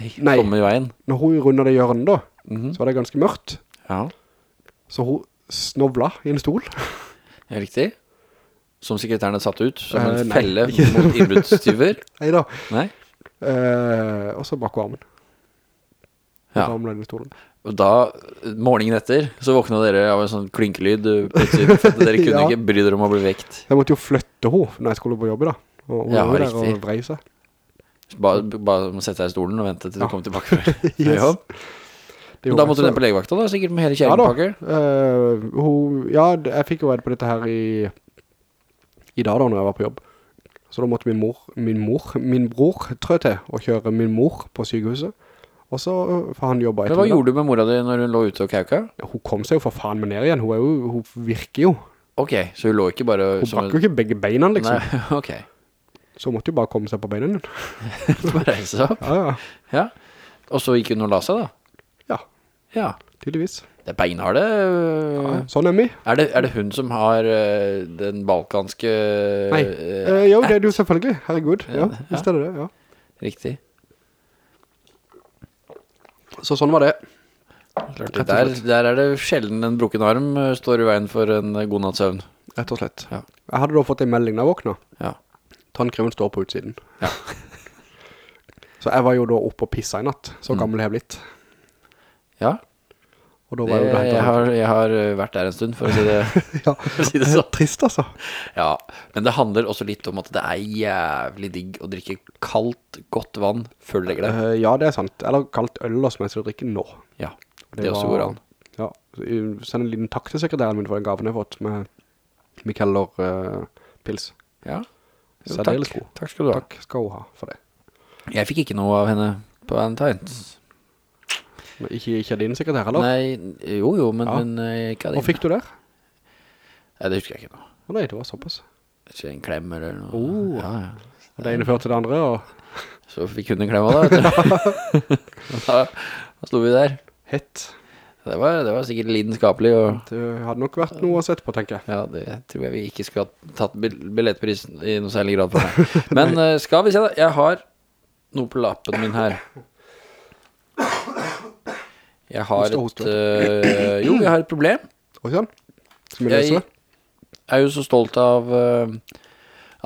eh, Nei. komme i veien. Når hun rundet det hjørnet da, Mhm. så var det ganske mørkt. Ja, Så hun snovla i en stol. ja, riktig. Som sekretæren hadde satt ut, som Eh, en nei, felle mot innbruddstyver. Neida. Nei? Eh, og så bak armen. Ja. Og da, morgenen etter, så våkna dere av en sånn klinkelyd uh, plutselig, for dere kunne Ja. ikke bry dere om å bli vekt. Jeg måtte jo flytte henne når jeg skulle på jobb i dag. Og hun Ja, var der riktig. og vrei seg. Bare, bare sette deg i stolen og vente til du kom tilbake fra Yes. jobb. Men da måtte du ned på legevakta da, sikkert med hele Ja da. Eh, hun, ja, jeg fikk jo redd på dette her i, i dag da, når jeg var på jobb. Så da måtte min mor, min mor, min bror trø til å kjøre min mor på sykehuset. Og så, øh, for han jobbet Men hva gjorde du med mora di når hun lå ute og kauka? Ja, hun kom seg jo for faen med ned igjen. Hun, jo, hun virker jo. Ok, så hun lå ikke bare Hun brakk jo ikke begge beina, liksom. Nei, ok. Så hun måtte jo bare komme seg på beina din. Bare reise seg opp. Ja, ja. Ja. Og så gikk hun og la seg da. Ja, Ja. tydeligvis. Det er beinharde. Ja, sånn er vi. Er, det, er det hun som har eh, den balkanske Nei. Eh, jo, det er det jo selvfølgelig. Herregud. Ja, visst er det det, ja. Riktig. Så sånn var det. Klart, der, der er det sjelden en brukken arm står i veien for en god natts søvn. Rett og slett. Ja. Jeg hadde da fått en melding da jeg våkna. Ja. Tannkremen står på utsiden. Ja. Så jeg var jo da oppe og pissa i natt. Så Mm. gammel har jeg blitt. Ja, Og da det, var jo det helt jeg, har, jeg har eh, vært der en stund, for å si det, Ja. å si det sånn. Trist altså. Ja, men det handler også litt om at det er jævlig digg å drikke kaldt, godt vann før du legger deg. Eh, ja, det er sant. Eller kaldt øl da, som jeg skal drikke nå. Ja, det, også går an. Ja, send en liten takk til sekretæren min for den gaven jeg har fått med Mikeller uh, pils. Ja, jo, takk. Takk skal du ha. Takk skal hun ha for det. Jeg fikk ikke noe av henne på Valentine's. Ikke, ikke av din sekretær, eller? Nei, jo jo, men, Ja. men eh, ikke av Hva fikk du der? Nei, det husker jeg ikke nå. Nei, det var såpass. Ikke en klem eller noe. Oh. Ja, ja. Det ene førte til det andre, og Så fikk hun en klem også da, vet du. Da, da sto vi der. hett. Det var, det var sikkert lidenskapelig, og Det hadde nok vært noe å sette på, tenker jeg. ja, det tror jeg vi ikke skulle ha tatt billettprisen i noe særlig grad for det Men eh, skal vi se da, jeg har noe på lappen min her. Jeg har et øh, Jo, jeg har et problem. Oi sann. Skal vi Jeg løse det? er jo så stolt av øh,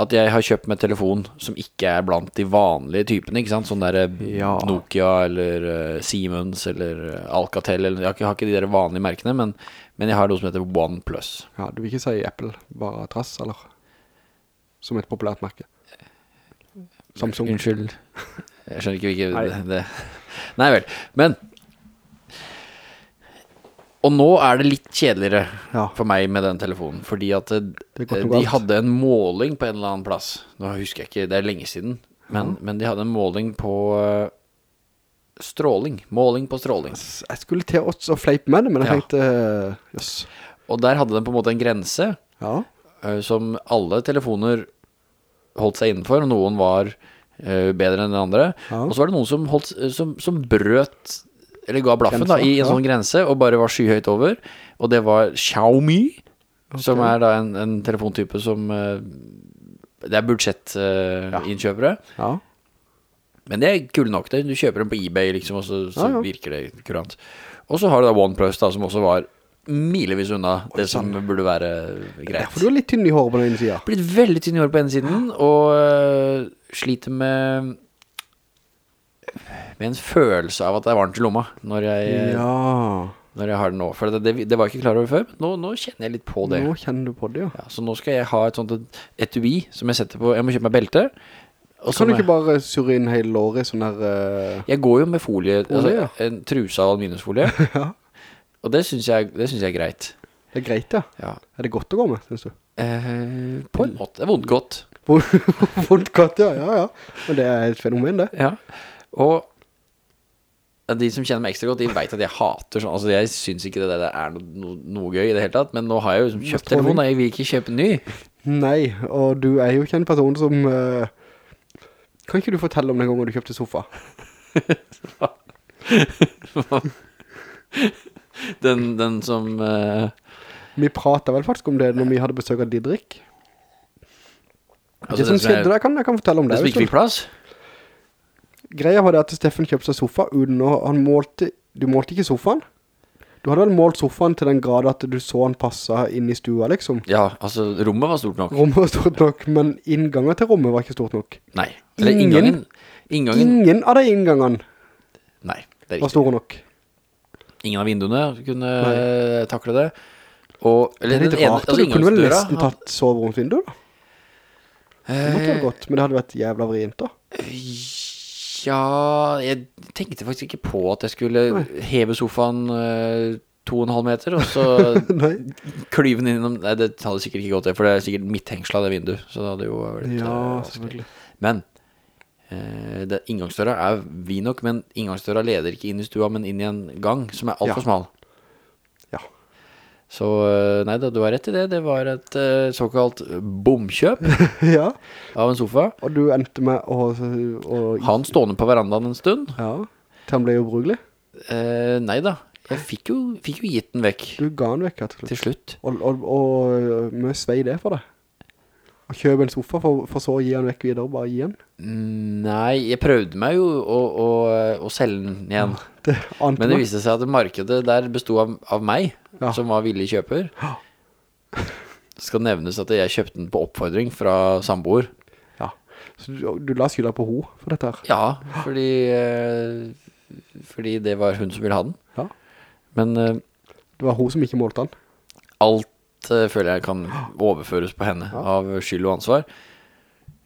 at jeg har kjøpt meg telefon som ikke er blant de vanlige typene, ikke sant? Sånn der øh, Ja. Nokia eller uh, Siemens eller øh, Alcatel eller, jeg har ikke, jeg har ikke de der vanlige merkene, men, men jeg har noe som heter OnePlus. Ja, du vil ikke si Apple, bare trass, eller? Som et populært merke. Samsung. Unnskyld. Jeg skjønner ikke hvilket Nei. det. Nei vel. Men Og nå er det litt kjedeligere Ja. for meg med den telefonen. Fordi at det, Det og de hadde en måling på en eller annen plass. Nå husker jeg ikke, det er lenge siden. Men, men de hadde en måling på uh, stråling. Måling på stråling. Jeg skulle til å fleipe med det, men jeg Ja. tenkte, eh, jøss. Og der hadde den på en måte en grense Ja, øh, som alle telefoner holdt seg innenfor, og noen var bedre enn den andre. Ja. Og så var det noen som, holdt, som, som brøt, eller ga blaffen da, i en ja. sånn grense, og bare var skyhøyt over. Og det var Xiaomi, som er da en, en telefontype som øh, Det er budsjettinnkjøpere. ja. Men det er kule nok det. Du kjøper den på eBay, liksom, og så, så Ja, ja. virker det kurant. Og så har du da OnePlus, da, som også var milevis unna det som burde være greit. For du er litt tynn i håret på den ene siden. Blitt veldig tynn i håret på ene siden, og uh, sliter med med en følelse av at det er varmt i lomma når jeg, Ja, når jeg har det nå. For det, det, det var jeg ikke klar over før, men nå, nå kjenner jeg litt på det. nå kjenner du på det, ja. Ja, så nå skal jeg ha et sånt et etui som jeg setter på Jeg må kjøpe meg belte. Og Kan du ikke bare surre inn hele låret sånn der... Uh... jeg går jo med folie, Folie, ja. altså en truse av aluminiumsfolie. ja, Og det synes, jeg, det synes jeg er greit. det er greit, ja. Ja. Er det godt å gå med, synes du? Eh, på en måte. Det er vondt godt. Vondt godt, ja, ja, ja. Men det er et fenomen, det. Ja. Og de som kjenner meg ekstra godt, de vet at jeg hater sånn. Altså, jeg syns ikke det der er noe, no, noe gøy i det hele tatt. Men nå har jeg jo liksom kjøpt telefonen, telefon, og jeg vil ikke kjøpe ny. Nei, og du er jo ikke en person som... uh... kan ikke du fortelle om den gangen du kjøpte sofa? Den, den som uh... Vi pratet vel faktisk om det når vi hadde besøk av Didrik. Altså, det som den som skjedde jeg kan jeg kan fortelle om det. Det som ikke fikk plass? Greia var det at Steffen kjøpte seg sofa uten å, han målte, du målte ikke sofaen. Du hadde vel målt sofaen til den grad at du så han passet inn i stua, liksom. Ja, altså, rommet var stort nok. Rommet var stort nok, men inngangen til rommet var ikke stort nok. Nei. Eller Ingen- inngangen. Inngangen Ingen av de inngangene Nei, det er var store nok. Ingen av vinduene kunne Nei. takle det. Og, Det er litt rart, altså du kunne vel nesten tatt soveromsvinduet da. Det måtte Eh, ha gått, men det hadde vært jævla vrient da. Ja, jeg tenkte faktisk ikke på at jeg skulle heve sofaen uh, to og en halv meter, og så klyve den innom Nei, det hadde sikkert ikke gått det, for det er sikkert midthengsla det vinduet, så det hadde jo vært Ja, eh, selvfølgelig. Men uh, det, inngangsdøra er vid nok, men inngangsdøra leder ikke inn i stua, men inn i en gang som er altfor Ja. smal. Så eh, nei da, du har rett i det. Det var et eh, såkalt bomkjøp ja, av en sofa. og du endte med å... å Han stående på verandaen en stund. ja, til han ble ubrugelig. Eh, nei da, jeg fikk jo, fikk jo gitt den vekk Du ga den vekk, rett og slett. til slutt. Og, og, og mye svei det for deg. Å kjøpe en sofa for, for så å gi den vekk videre, bare gi den? Nei, jeg prøvde meg jo å, å, å selge den igjen. Det Men det viste seg at markedet der bestod av, av meg, Ja. som var villig kjøper. Det skal nevnes at jeg kjøpte den på oppfordring fra samboer. Ja. Så du, du la skylda på ho for dette her. Ja, fordi, eh, fordi det var hun som ville ha den. Ja. Men eh, Det var ho som ikke målte den? alt føler jeg kan overføres på henne av skyld og ansvar.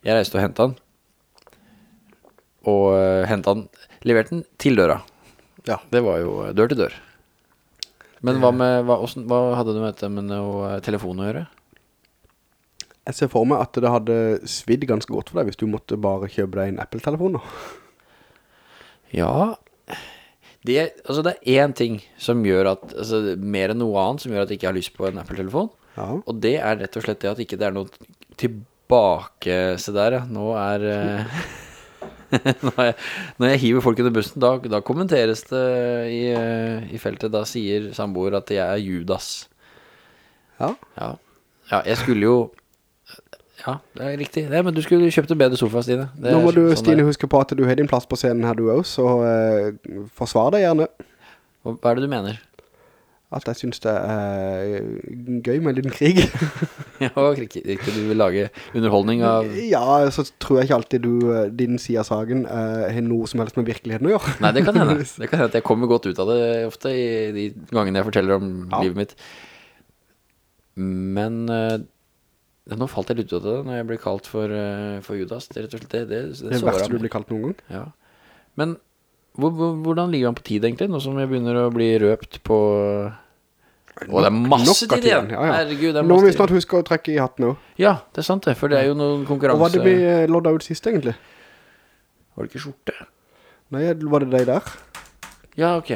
Jeg reiste og hentet den. Og uh, hentet den, leverte den til døra. Ja. Det var jo eh, dør til dør. Men hva, med, hva, hvordan, hva hadde du med dette med noe eh, telefon å gjøre? Jeg ser for meg at det hadde svidd ganske godt for deg hvis du måtte bare kjøpe deg en Apple-telefon nå. Ja, det, altså det er en ting som gjør at, altså mer enn noe annet som gjør at jeg ikke har lyst på en Apple-telefon. Ja. Og det er rett og slett det at ikke det er noe tilbake, se der ja, nå er, eh, når, jeg, når jeg hiver folk under bussen, da, da kommenteres det i, eh, i feltet, da sier samboer at jeg er Judas. Ja. Ja, ja jeg skulle jo, ja, det er riktig, det, men du skulle kjøpt en bedre sofa, Stine. Det Nå må du, sånn. Stine, huske på at du har din plass på scenen her du også, så eh, forsvar deg gjerne. Hva er det du mener? At jeg synes det er gøy med en liten krig. Ja, krig, ikke du vil lage underholdning av... ja, så tror jeg ikke alltid du, eh, din side av saken, eh, har noe som helst med virkeligheten å gjøre. Nei, det kan hende. Det kan hende at jeg kommer godt ut av det ofte i de gangene jeg forteller om Ja. livet mitt. Men eh, nå falt jeg litt ut av det når jeg ble kalt for, eh, for Judas. Det, er og det, det, det, Det verste du blir kalt noen gang. Ja. Men hvor, hvor, hvordan ligger han på tid egentlig, nå som jeg begynner å bli røpt på... Å, det er masse tid igjen! ja, ja. Herregud, det er Nå må vi snart huske å trekke i hatten også. Ja, det er sant det, for det er jo noen Og konkurranse... hva var det vi eh, lodda ut sist egentlig? Var det ikke skjorte? Nei, var det deg der? Ja, ok.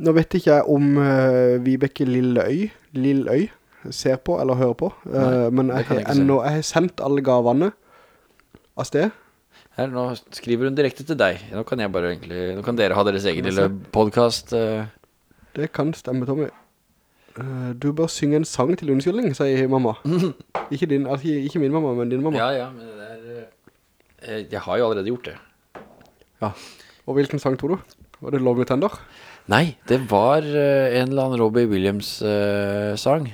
Nå vet ikke jeg om uh, Vibeke Lilleøy, Lilleøy ser på eller hører på, eh, Nei, men jeg, jeg, jeg ennå- jeg har sendt alle gavene av sted. Her, nå skriver hun direkte til deg. Nå kan egentlig... Nå kan dere ha deres egen lille podcast. eh. Det kan stemme, Tommy. Eh, du bør synge en sang til unnskyldning, sier mamma. ikke, din, altså, ikke min mamma, men din mamma. Ja, ja, men det er... eh, Jeg har jo allerede gjort det. Ja. Og hvilken sang tror du? Var det Love Me Tender? Nei, det var uh, en eller annen Robbie Williams-sang.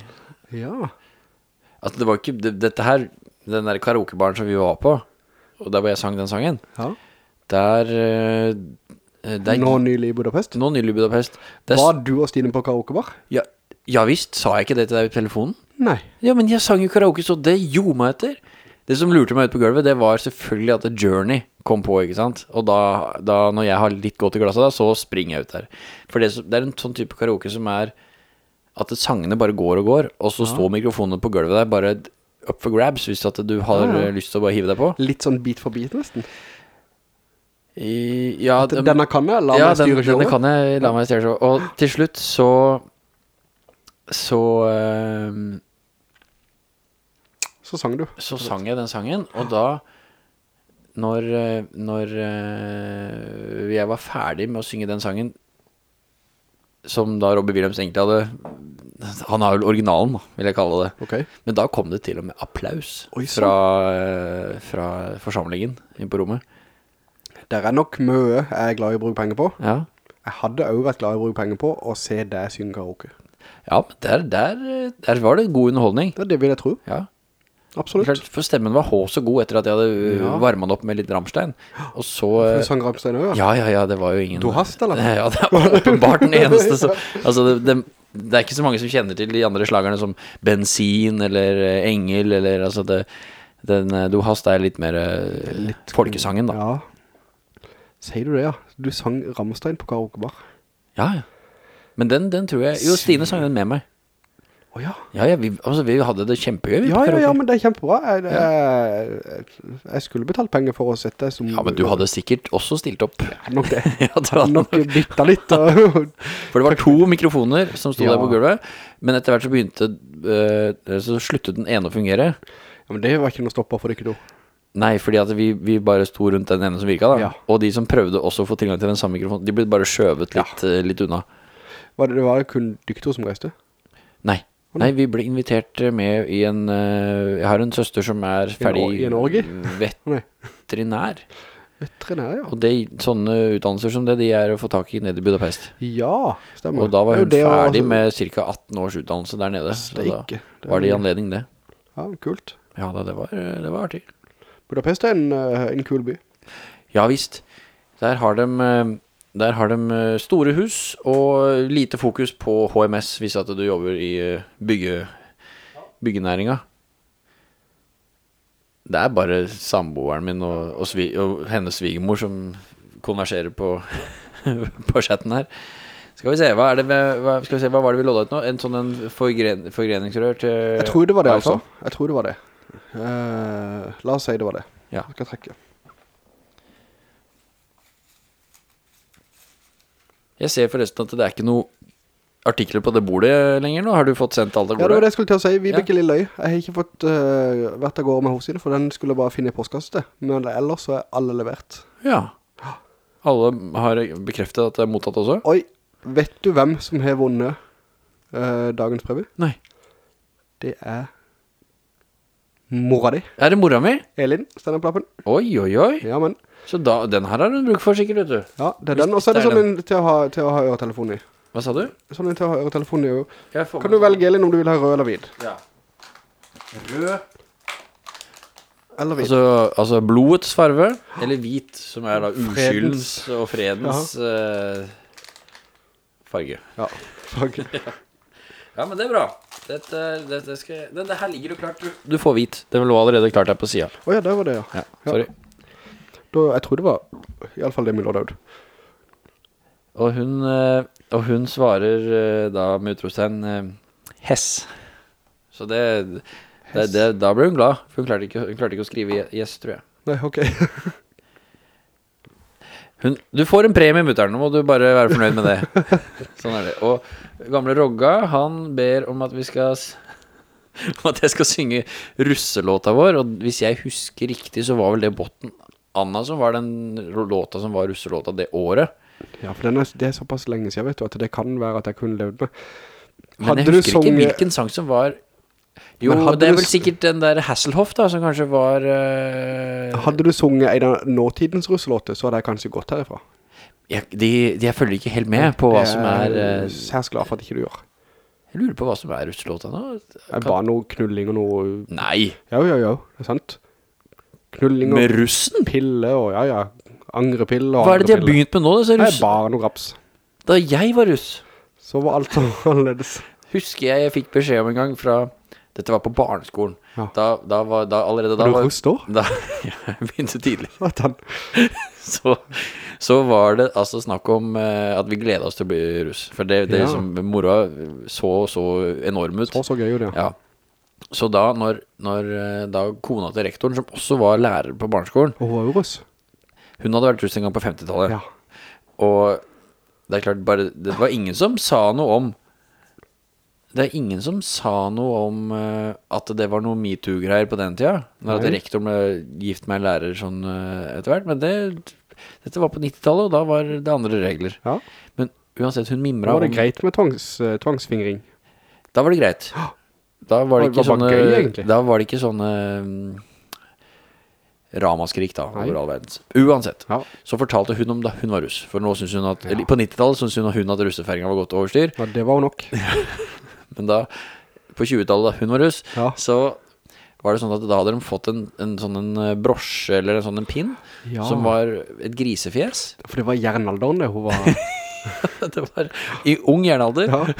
Ja. altså, det var ikke... Det, dette her, den der karaokebaren som vi var på, og der hvor jeg sang den sangen, ja. der... eh, der Nå nylig i Budapest. Nå nylig i Budapest. Der, Var du og Stine på karaokebar? ja, ja visst, sa jeg ikke det til deg i telefonen? Nei. Ja, men jeg sang jo karaoke, så det gjorde meg etter. Det som lurte meg ut på gulvet, det var selvfølgelig at Journey kom på, ikke sant? Og da, da når jeg har litt godt i glasset da, så springer jeg ut der. For det, det er en sånn type karaoke som er at sangene bare går og går, og så står mikrofonene på gulvet der bare up for grabs, hvis at du har Ja, ja. lyst til å bare hive deg på. Litt sånn bit for bit nesten. I, ja, at, Denne kan jeg, la ja, meg styre denne kan jeg la meg styre showet. Og til slutt så så eh, Så sang du. så sang jeg den sangen, og da når, eh, når eh, jeg var ferdig med å synge den sangen, som da Robbie Williams egentlig hadde Han har vel originalen, vil jeg kalle det. Okay. Men da kom det til og med applaus Oi, sånn. fra, eh, fra forsamlingen inne på rommet. Der er nok mye jeg er glad i å bruke penger på. Ja, Jeg hadde også vært glad i å bruke penger på å se deg synge karaoke. ja men der, der, der var det god underholdning. Det, det vil jeg tro. Ja, Absolutt. For stemmen var hå så god etter at jeg hadde Ja. ja. varmet den opp med litt Rammstein. Og så... Du eh, sang Rammstein også, ja. Ja, ja, ja, det var jo ingen Du hast, eller? Ja, det er åpenbart den eneste Så, Altså, det, det, det er ikke så mange som kjenner til de andre slagerne som Bensin eller eh, Engel eller altså det Den Du hast er litt mer litt, folkesangen, da. Ja. Sier du det, ja? Du sang Rammstein på karaokebar. Ja, ja. Men den, den tror jeg Jo, Stine sang den med meg. Åja. Ja, ja, vi, altså, vi hadde det kjempegøy. Ja, ja, ja, men det er kjempebra. Jeg, jeg, jeg skulle betalt penger for å sette som... ja, men du hadde sikkert også stilt opp. Nok det. Ja, du hadde Nok bytta litt. Og... For det var to mikrofoner som stod Ja. der på gulvet, men etter hvert så begynte uh, Så sluttet den ene å fungere. Ja, men det var ikke noe stopper for dere to. Nei, fordi at vi, vi bare sto rundt den ene som virka, da. Ja. Og de som prøvde også å få tilgang til den samme mikrofonen, de ble bare skjøvet litt, eh, litt unna. Var det, det kun dyktor som reiste? Nei. Nei, vi ble invitert med i en eh, Jeg har en søster som er ferdig I? Nei. veterinær. Veterinær, ja. Og det, sånne utdannelser som det, de er å få tak i nede i Budapest. Ja, stemmer. Og da var hun ferdig med ca. 18 års utdannelse der nede. Så da var det i anledning, det. Ja, kult. Ja da, det var, det var artig. Budapest er en, eh, en kul by. Ja visst. Der har de, eh, der har de eh, store hus og lite fokus på HMS hvis at du jobber i eh, bygge, byggenæringa. Det er bare samboeren min og, og, svi, og hennes svigermor som konverserer på, på chatten her. Skal vi se, hva det hva, skal vi se, hva var det vi lodda ut nå? En sånn en forgren, forgreningsrør til Jeg tror det var det, altså. Jeg tror det var det. Uh, la oss si det var det. Ja. Jeg skal trekke. Jeg ser forresten at det er ikke noe artikler på det bordet lenger nå. Har du fått sendt alt av Ja, det var det jeg skulle til å si. Vibeke Lilløy. Jeg har ikke fått uh, vært av gårde med hos henne, for den skulle bare finne i postkastet. Men ellers så er alle levert. Ja. Alle har bekreftet at det er mottatt også? Oi, vet du hvem som har vunnet uh, dagens prøve? Nei. Det er Mora di, Er det mora mi? Elin, stender på lappen. Oi, oi, oi. Ja, men. Så da, den her har du bruk for sikkert, vet du. Ja, det er den. Og så er det sånn en til å ha, til å ha øretelefon i. Hva sa du? Sånn en til å ha øretelefon i. Kan du velge, Elin, om du vil ha rød eller hvit? Ja. Rød. Eller hvit. Altså, altså blodets farve, eller hvit, som er da uskyldens og fredens uh, farge. Ja, farge. Ja, men det er bra. Dette, dette skal jeg... Det, det her ligger jo klart. Du, du får hvit. Det lå allerede klart her på siden. Åja, det var det, ja. Ja, sorry. Da, jeg tror det var i alle fall det min lå ut. Og hun, eh, og hun svarer eh, da med utropstegn eh, Hess. Så det, det, det, da ble hun glad, for hun klarte ikke, hun klarte ikke å skrive yes, tror jeg. Nei, ok. Hun, du får en premie, mutter'n. nå må du bare være fornøyd med det. Sånn er det. Og gamle Rogga, han ber om at vi skal Om at jeg skal synge russelåta vår, og hvis jeg husker riktig, så var vel det Botten Anna som var den låta som var russelåta det året. Ja, for den er, det er såpass lenge siden, vet du, at det kan være at jeg kunne levd med. Men jeg husker ikke hvilken sang som var Jo, det er vel sikkert den der Hasselhoff da, som kanskje var Uh... Hadde du sunget en av nåtidens russelåter, så hadde jeg kanskje gått herifra. jeg, de, de, Jeg følger ikke helt med på hva som er Jeg eh, er særs glad for at ikke du gjør. Jeg lurer på hva som er russelåta nå. Kan... bare noe knulling og noe... Nei, Ja, ja, ja, det er sant. Knulling og med russen? pille og ja, ja, angrepille og Hva er det de har begynt med nå, disse Det er bare noe raps. Da jeg var russ, Så var alt annerledes. husker jeg jeg fikk beskjed om en gang fra Dette var på barneskolen. Ja. Da, da var da allerede da Var du russ da? ja, jeg begynte tidlig. Så, så var det altså snakk om uh, at vi gleda oss til å bli russ. For det, det Ja. som mora så så enorm ut. så så gøy ut, ja. Ja. Så da, når, når eh, da kona til rektoren, som også var lærer på barneskolen Og hun var jo russ. Hun hadde vært russ en gang på 50-tallet. Ja. Og det er klart, bare Det var ingen som sa noe om Det er ingen som sa noe om eh, at det var noe metoo-greier på den tida. Når at rektor rektoren ble gift med en lærer sånn eh, etter hvert. Men det, dette var på 90-tallet, og da var det andre regler. Ja. Men uansett, hun Da om var det greit med tvangs, eh, tvangsfingring. Da var det greit. Da var det Det ikke var sånne gøy. Da var det ikke sånne mm, Ramaskrik da Nei. over all verdens Uansett Ja. Så fortalte hun om da hun var russ For nå synes hun at ja. På 90-tallet synes hun, hun at russefeiringen var gått overstyr ja, det var jo nok. Men da På 20-tallet da hun var russ Ja. Så var det sånn at da hadde de fått en, en sånn en eh, brosje Eller en sånn en pin, Ja. Som var et grisefjes For det var jernalderen det, hun var... Det var i ung jernalder Ja.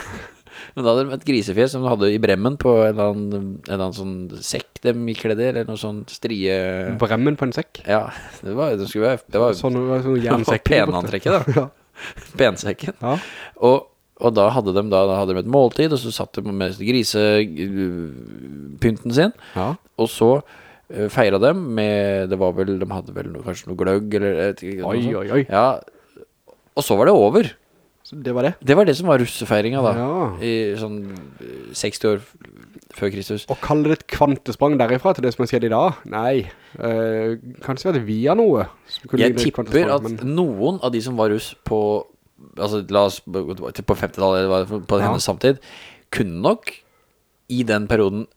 Men da hadde de et grisefjes som de hadde i bremmen på en eller annen, en eller annen sånn sekk de gikk kledd i, eller noe sånn strie... Bremmen på en sekk. Ja, det var, det skulle være, det var, Sånn, sånn jernsekk. penantrekket da, Ja. pensekken. Ja. Og, og da hadde de da, da hadde de et måltid, og så satt de med grisepynten sin, ja. og så uh, feiret dem med, det var vel, de hadde vel noe, kanskje noe gløgg, eller et, Oi, oi, oi. Ja, og så var det over. Så det var det. Det var det som var russefeiringa da, Ja. i sånn eh, 60 år før Kristus. Og kalle det et kvantesprang derifra til det som har skjedd i dag? Nei. Eh, kanskje var det via noe? Jeg tipper at men- noen av de som var russ på Altså la oss på 50-tallet eller hva- På Ja. hennes samtid Kunne nok i den perioden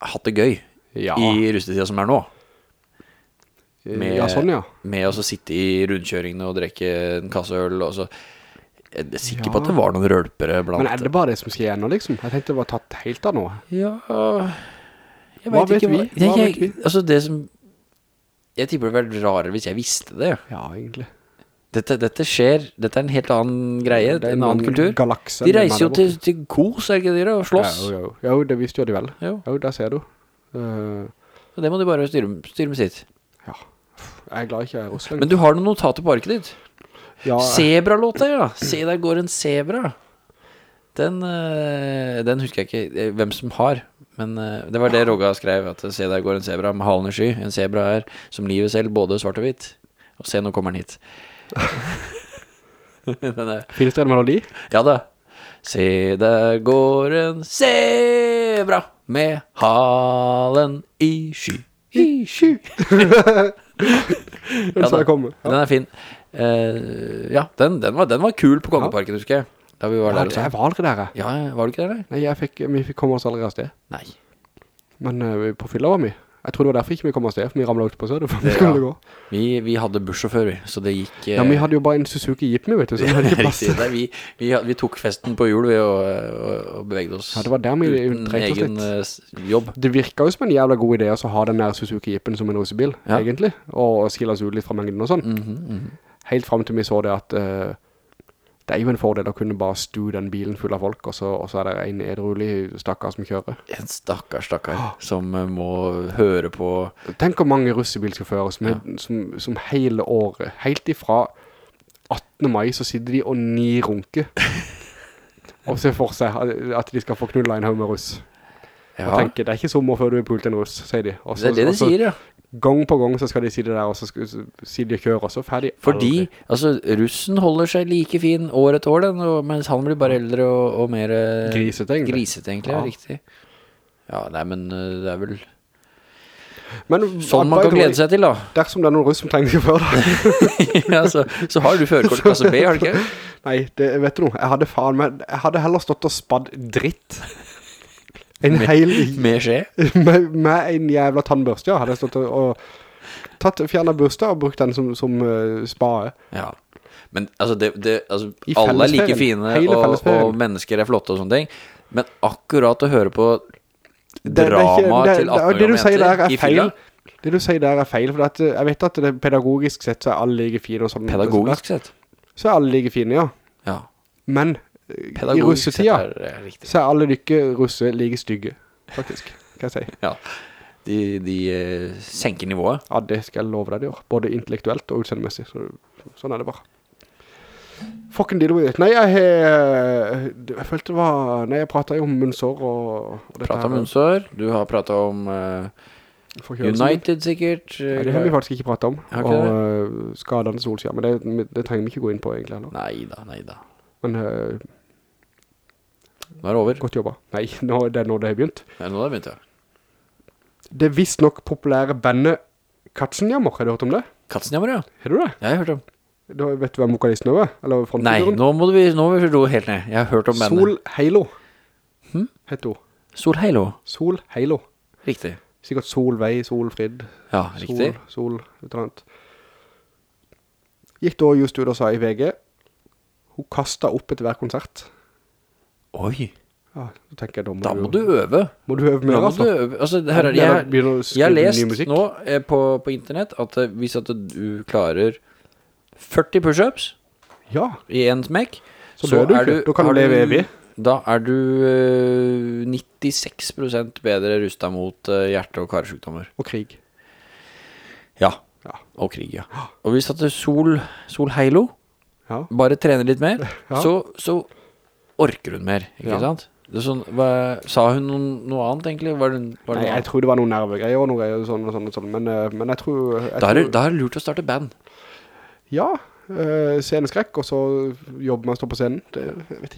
Hatt det gøy Ja. I russetida som er nå med- ja, sånn ja. Med å sitte i rundkjøringene Og drikke en kasse øl Og så Jeg er sikker på at det var noen rølpere blant Men er det bare det som skjer nå liksom? Jeg tenkte det var tatt helt av nå. Ja Jeg Hva vet ikke vi? hva, jeg, jeg, vet vi? Altså det som Jeg tipper det var rarere hvis jeg visste det Ja, egentlig. Dette, dette skjer, dette er en helt annen greie, er en annen kultur. galakse. De reiser jo til, til kos, er ikke det, og slåss. Ja, jo, jo. jo, det visste jo de vel. Jo. Jo, der ser du. Uh, Så det må de bare styre, styre med sitt. ja. Jeg er glad ikke jeg er russ. Men du har noen notater på arket ditt. ja, Zebra-låta, ja. Se, der går en zebra. Den, uh, den husker jeg ikke eh, hvem som har. Men uh, det var det Rogga skrev, at se, der går en zebra med halen i sky. En zebra er som livet selv, både svart og hvitt. Og se, nå kommer den hit. Finnes det en melodi? Ja da. Se, der går en zebra med halen i sky. I sky. Ja da. Ja. Den er fin. Uh, ja, den, den, var, den var kul på Kongeparken, husker jeg. Da vi var Ja, der Også. jeg var aldri der. Ja, var du ikke der, nei? Nei, jeg fikk, vi fikk komme oss allerede av sted. Nei. Men uh, på fylla var vi. Jeg tror det var derfor ikke vi kom av sted, for vi ramlet ut på sødet, For vi skulle ja. gå. Vi, vi hadde bussjåfør, så det gikk... Ja, vi hadde jo bare en Suzuki Jeep vet du, så det hadde ikke plass. Riktig, vi, vi, vi tok festen på jul ved å, å, å bevege oss Ja, det var der vi dreit oss litt. eh, jobb. Det virket jo som en jævla god idé å ha den der Suzuki Jeepen som en russebil, Ja. egentlig, og skille oss ut litt fra mengden og sånn. Mhm, mhm. Helt frem til vi så det at eh, det er jo en fordel å kunne bare stu den bilen full av folk, og så, og så er det en edrolig stakkar som kjører. En stakkar, stakkar, som eh, må høre på... Tenk hvor mange russebilsjåfører som, ja. som, som hele året, helt ifra 18. mai, så sitter de og nirunker. og ser for seg at- at de skal få knulla en haug med russ. Ja, Og tenker, det er ikke sommer før du er pult en russ, sier de. Også, det er det de sier, ja. Gang på gang så skal de si det der, og så sitter de og kjører, og så ferdig. Fordi, altså, russen holder seg like fin år etter år, den, og, mens han blir bare eldre og, og mer... griset, egentlig. Griset, egentlig, ja, riktig. Ja, nei, men eh, det er vel Men, sånn man kan glede seg til, da. Dersom det er noen russ som trenger før da. ja, så, så har du førkort klasse B, har du ikke? Nei, det vet du noe. Jeg hadde faen meg, jeg hadde heller stått og spadd dritt. En hel, Med skje? med, med en jævla tannbørste, ja, hadde jeg stått og, tatt, fjernet børsta og brukt den som, som uh, spade. Ja. Men altså, det, det, altså alle er like fine, og, og mennesker er flotte og sånne ting. Men akkurat å høre på drama det- til 18 år det, du sier der er feil. Det du sier der er feil, for at, uh, jeg vet at det pedagogisk sett så er alle like fine og sånn. Pedagogisk sett. Så er alle like fine, ja. Ja. Men i russetida er så er alle dykke russe like stygge, faktisk. Kan jeg si. Ja. De, de eh, senker nivået. Ja, det skal jeg love deg de gjør. Både intellektuelt og utseendemessig. Så, sånn er det bare. Fucking it Nei, jeg jeg, Jeg følte det var... Nei, jeg pratet jo om munnsår og... og Pratet om munnsår. Du har pratet om Uh, United, sikkert. Nei, det har vi faktisk ikke pratet om. okay. og uh, skadende til Men det, det trenger vi ikke gå inn på egentlig heller. Neida, neida. Men uh, Nå er det over. godt jobba. Nei, nå, det er nå det har begynt. Det er nå det har begynt, ja. Det er visst nok populære bandet Katzenjammer. Har du hørt om det? Katzenjammer, ja. Har du det? Ja, Jeg har hørt om. Da vet du hvem vokalisten er? Eller Nei, nå må vi, nå må vi ro helt ned. Jeg har hørt om bandet. Sol Halo. Hm? Hette hun. Sol Heilo. Sol Halo. Riktig. Sikkert Solveig, Solfrid. Ja, riktig. Sol, Sol, et eller annet. Gikk da just ut og sa i VG, hun kastet opp etter hver konsert. Oi, Ja, så da må, da må du øve. Må du øve mer, altså. du øve. Altså, her, er- det, jeg, jeg har lest nå eh, på, på internett at eh, hvis at du klarer 40 push-ups Ja, i en smekk, Så dør du ikke. Da kan du leve evig. Da er du eh, 96% bedre rustet mot eh, hjerte- og karsykdommer. og krig. Ja. Ja. Og krig, ja. Og hvis at Sol, Sol Heilo Ja. bare trener litt mer, Ja. så, så orker hun mer, ikke Ja. sant? Det sånn, hva, sa hun noe, noe annet egentlig? Var det, var det Nei, jeg tror det var noen nervegreier og noe greier sånn og sånn og sånn, men, eh, men jeg tror... Jeg Da er, det, da er det lurt å starte band. ja, uh, sceneskrekk, og så jobber man å stå på scenen. Det,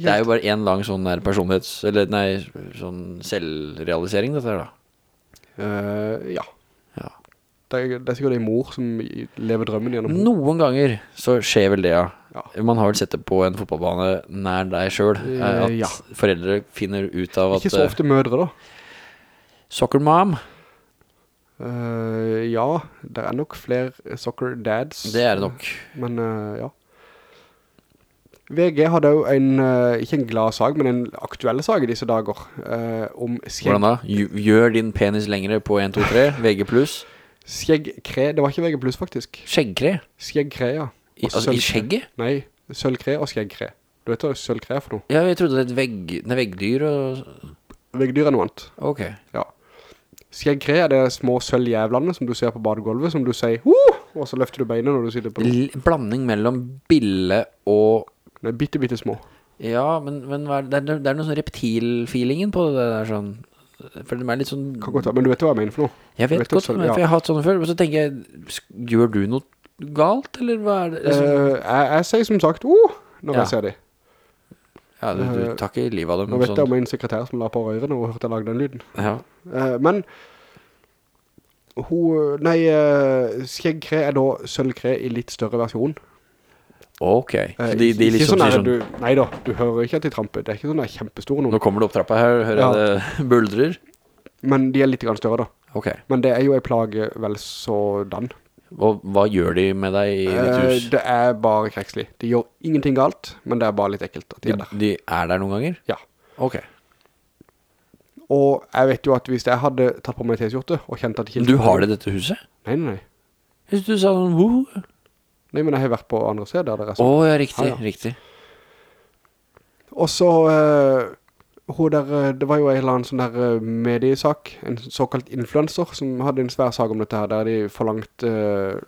Det er jo bare en lang sånn der personlighets... Eller nei, sånn selvrealisering dette her da. Ja. Ja. Det er, det er sikkert en mor som lever drømmen gjennom henne. Noen ganger så skjer vel det, ja. Ja. Man har vel sett det på en fotballbane nær deg selv. eh, At Eh, ja. foreldre finner ut av at Ikke så eh, ofte mødre da. Soccer mom, Uh, ja, det er nok flere soccer dads. det er det nok. Men uh, ja. VG hadde jo en, eh, ikke en glad sag, men en aktuell sag i disse dager, eh, om skjegg, Hvordan da? Gjør din penis lengre på 1, 2, 3, VG+. Skjeggkre, det var ikke VG+, faktisk. Skjeggkre? Skjeggkre, ja. I, altså, I skjegget? Nei, sølvkre og skjeggkre. Du vet hva sølvkre er for noe? Ja, jeg trodde det er et vegg, er veggdyr og... Veggdyr er noe annet. Ok. Ja. Skjeggkre er det små sølvjævlene som du ser på badegolvet, som du sier, uh! og så løfter du beinet når du sitter på noe. L blanding mellom bille og... Er bitte, bitte små. Ja, men, men det, er, det er noe sånn reptil-feelingen på det der sånn... For det er litt sånn... Kan godt være, men du vet hva jeg mener for noe? Jeg vet vet godt, men, for jeg har hatt sånne før, og så tenker jeg, gjør du noe galt, eller hva er det? Liksom, Eh, jeg, jeg sier som sagt, «Oh!» når Ja. jeg ser de. ja, du, du tar ikke livet av dem. Nå vet jeg sånn. om en sekretær som la på rørene og hørte jeg lage den lyden. Ja. Uh, men hun, nei, uh, skjeggkre er da sølvkre i litt større versjon. Ok. Eh, Så de, de liksom sånn sånn, du, Nei da, du hører ikke at de tramper. Det er ikke sånn der kjempestore noen nå kommer du opp trappa her, hører Ja. det buldrer. Men de er litt større da. Ok. Men det er jo en plage vel sådan. Og hva gjør de med deg i ditt Eh, hus? det er bare krekslig De gjør ingenting galt, men det er bare litt ekkelt at de De, er der. de er der noen ganger? Ja. Ok. Og jeg vet jo at hvis jeg hadde tatt på meg t-skjorte og kjent at det Du har det i dette huset? Nei, nei, nei. Hvis du sa sånn, «Woho!» Nei, men jeg har vært på andre steder der jeg Å, Åh, ja, riktig, Ja, ja. riktig. Og så, uh, der, eh, det var jo en eller annen sånn der eh, mediesak, en såkalt influencer, som hadde en svær sak om dette her, der de forlangt uh,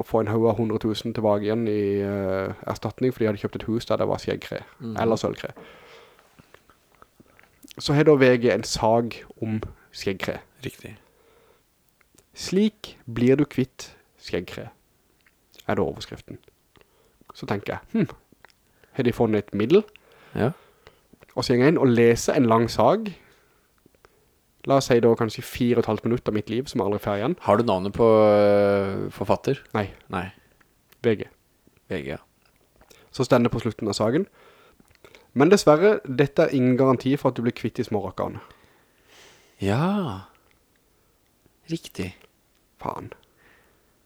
å få en haug av 100 000 tilbake igjen i uh, erstatning, fordi de hadde kjøpt et hus der det var skjeggkre, eller sølvkre. Så har da VG en sag om skjeggkre. Riktig. Slik blir du kvitt skjeggkre, er det overskriften. Så tenker jeg, hm, har de funnet et middel? Ja. Og så går jeg inn og leser en lang sag. La oss si da kanskje fire og et halvt minutter av mitt liv som jeg aldri fer igjen. Har du navnet på øh, forfatter? Nei, Nei. VG. VG, ja. Så stender på slutten av sagen. Men dessverre, dette er ingen garanti for at du blir kvitt i smårakkene. Ja. Riktig. Faen.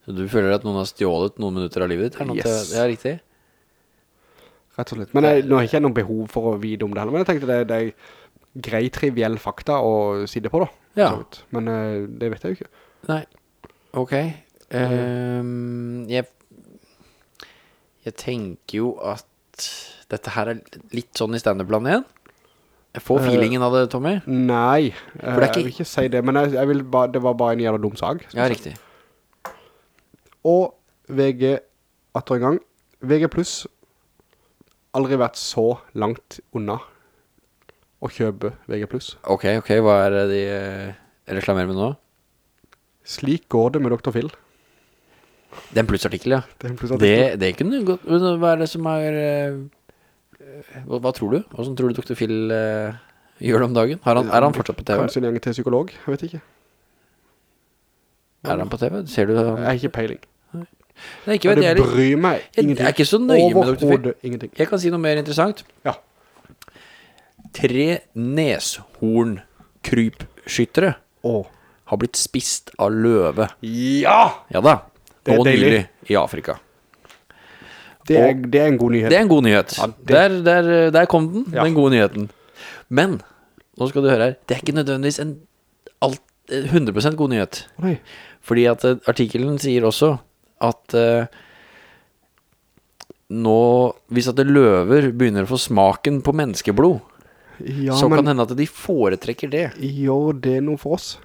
Så du føler at noen har stjålet noen minutter av livet ditt? her nå til- Yes. Ja, riktig. Rett og slett. Men jeg, nå har jeg ikke noen behov for å vite om det heller, men jeg tenkte det, det er grei triviell fakta å si det på da. Ja. Så vidt. Men eh, det vet jeg jo ikke. Nei. Ok. Ehm, jeg, jeg tenker jo at dette her er litt sånn i stand-up-land igjen. Jeg får Eh, feelingen av det, Tommy. Nei, eh, det er ikke- jeg vil ikke si det, men jeg, jeg vil ba, det var bare en jævla dum sag. Ja, riktig. Og VG, atter en gang, VG Plus, aldri vært så langt unna å kjøpe VG Plus. Ok, ok, hva er det de eh, reklamerer med nå? Slik går det med Dr. Phil. Det er en plussartikkel, ja. Det er en pluss Det, det kunne gått Hva er det som er eh, hva, hva tror du? Hvordan tror du Dr. Phil uh, gjør det om dagen? Han, er han fortsatt på TV? Kanskje en gjeng til psykolog, jeg vet ikke. Er han på TV? Ser du han? Jeg har ikke peiling. Nei, ikke vet det jeg heller. bryr meg Jeg er ikke så nøye med Dr. Phil. Ingenting. Jeg kan si noe mer interessant. Ja. Tre neshornkrypskyttere oh. har blitt spist av løve. Ja! Ja da. Det er deilig. i Afrika. Det er, det er en god nyhet. Det er en god nyhet. Ja, der, der, der kom den, Ja. den gode nyheten. Men, nå skal du høre her, det er ikke nødvendigvis en alt, 100% god nyhet. Nei. Fordi at eh, artikkelen sier også at eh, nå, hvis at løver begynner å få smaken på menneskeblod, Ja, så kan men det hende at de foretrekker det. gjør det noe for oss?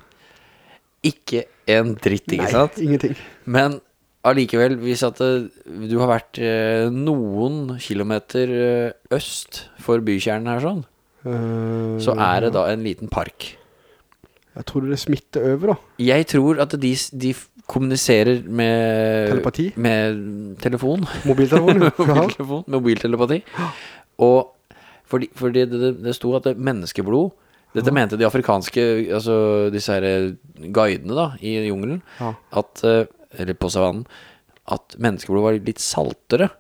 Ikke en dritt, ikke Nei, sant? ingenting. Men allikevel, hvis at det, du har vært eh, noen kilometer eh, øst for bykjernen her sånn, uh, så er det da en liten park. Jeg tror det smitter over da. Jeg tror at de, de kommuniserer med Telepati? Med telefon. Mobiltelefon. Mobiltelefon, mobiltelepati. Og fordi, fordi det, det, sto at det menneskeblod Dette mente de afrikanske Altså disse her eh, guidene da I jungelen Ja. At, eh, eller på savannen At menneskeblod var litt saltere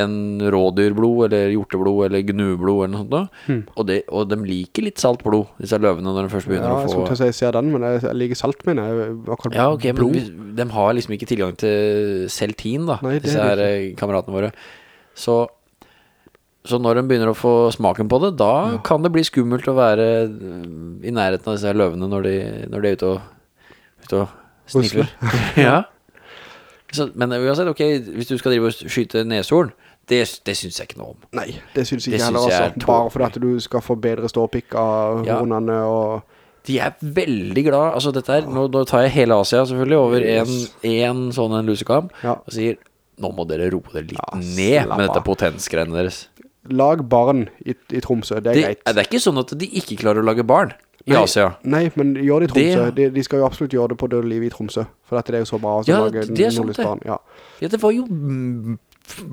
Enn rådyrblod Eller hjorteblod eller gnublod Eller noe sånt da. Mm. og, det, og de liker litt salt blod Disse løvene når de først begynner Ja, å jeg få skulle til å si jeg den, men jeg, jeg liker salt, mener jeg. Akkurat Ja, ok, men vi, de har liksom ikke tilgang til seltin da, Nei, disse er her eh, kameratene våre. Så, så når de begynner å få smaken på det, da kan det bli skummelt å være eh, i nærheten av disse løvene når de, når de er ute og, ute og sniffer. ja. Så, men uansett, ok, hvis du skal drive og skyte neshorn, det, det synes jeg ikke noe om. Nei, det synes jeg ikke heller, altså. Bare fordi at du skal få bedre ståpikk av Ja. hornene og... De er veldig glad, altså dette her, nå, nå tar jeg hele Asia selvfølgelig over en, en sånn en lusekam, Ja. og sier, nå må dere roe dere litt Ja, ned med dette potensgreiene deres. Lag barn i, i Tromsø, det er Det, greit. det er ikke sånn at de ikke klarer å lage barn i Asia. Nei, men gjør det i Tromsø. Det- De, de skal jo absolutt gjøre det på døde liv i Tromsø. For dette er jo så bra å Ja, lage det er sant det. Ja. Ja, det var jo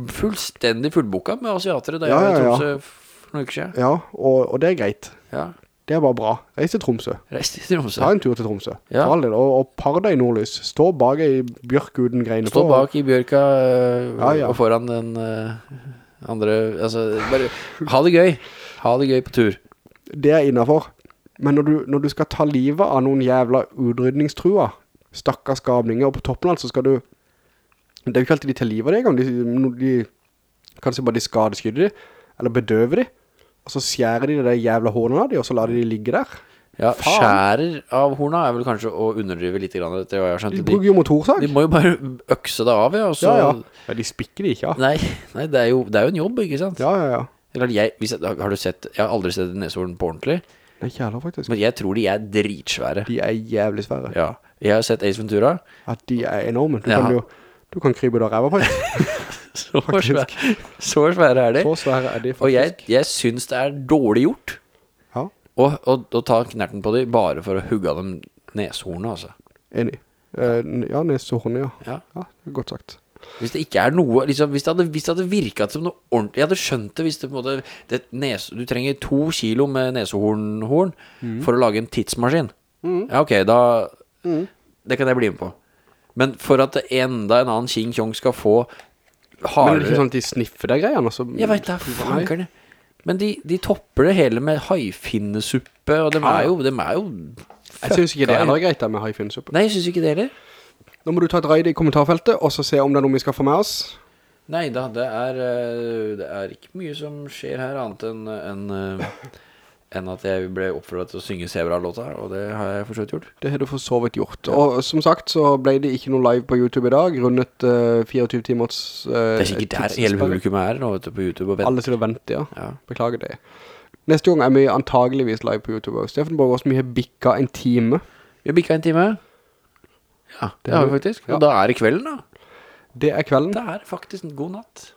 fullstendig fullboka med asiatere da jeg var i. Tromsø for noen uker siden. ja, og, og det er greit. Ja, Det er bare bra. Reis til Tromsø. reis til Tromsø. Ta en tur til Tromsø. Ja. Og, og par deg i nordlys. Stå bak i bjørk uten greiner Stå på. bak i bjørka øh, Ja, ja. og foran den øh, andre, altså, bare ha det gøy. Ha det gøy på tur. Det er innenfor. Men når du, når du skal ta livet av noen jævla utrydningstrua, stakkars skabninger, og på toppen alt så skal du, det er jo ikke alltid de tar livet av det engang, de, de, kanskje bare de skadeskydder de, eller bedøver de, og så skjærer de det jævla hornet av de, og så lar de de ligge der. Ja, Faen. skjærer av horna er vel kanskje å underdrive litt grann, etter hva jeg har skjønt. De De, bruker jo motorsag. de må jo bare økse det av, ja, så... ja, ja. Ja, de spikker de ikke, ja. Nei, nei det, er jo, det er jo en jobb, ikke sant? Ja, ja, ja. Eller jeg, hvis har du sett, jeg har aldri sett en neshorn på ordentlig, Nei, ikke heller faktisk. men jeg tror de er dritsvære. De er jævlig svære. Ja, jeg har sett Ace Ventura, Ja, de er enorme. Du Ja. kan jo, du kan krybe ut ræva på så svære, så svære er de. Så svære er de faktisk. Og jeg, jeg synes det er dårlig gjort Ja, å, og, og ta knerten på dem bare for å hugge av dem neshornet, altså. enig. uh, ja, nesehornet, ja. Ja. Ja, godt sagt. Hvis det ikke er noe liksom, hvis, det hadde, hvis det hadde virket som noe ordentlig Jeg hadde skjønt det hvis det på en måte det nes, Du trenger to kilo med nesehornhorn For å lage en tidsmaskin. Ja ok, da Det kan jeg bli med på. Men for at enda en annen King Kong skal få Men er det er ikke sånn at de sniffer deg greiene? Så, Jeg vet da, fankerne Men de, de topper det hele med haifinnesuppe Og de er jo, de er jo Jeg synes ikke det er greit det med haifinnesuppe. Nei, jeg synes ikke det heller Nå må du ta et raid i kommentarfeltet, og så se om det er noe vi skal få med oss. Nei da, det er, eh, det er ikke mye som skjer her annet enn enn, eh, enn at jeg ble oppfordret til å synge Sebra-låta, og det har jeg forsøkt gjort. Det har du for så vidt gjort. Og som sagt så ble det ikke noe live på YouTube i dag, rundet uh, 24 timers uh, Det er sikkert der hele publikummet er nå, vet du, på YouTube og venter. Alle til å vente, ja. Ja. Beklager det. Neste gang er vi antageligvis live på YouTube også. Steffen Borg, vi har bikket en time. Vi har bikket en time. Ja, det har vi faktisk. Ja. Og da er det kvelden da. Det er kvelden. Det er faktisk en god natt.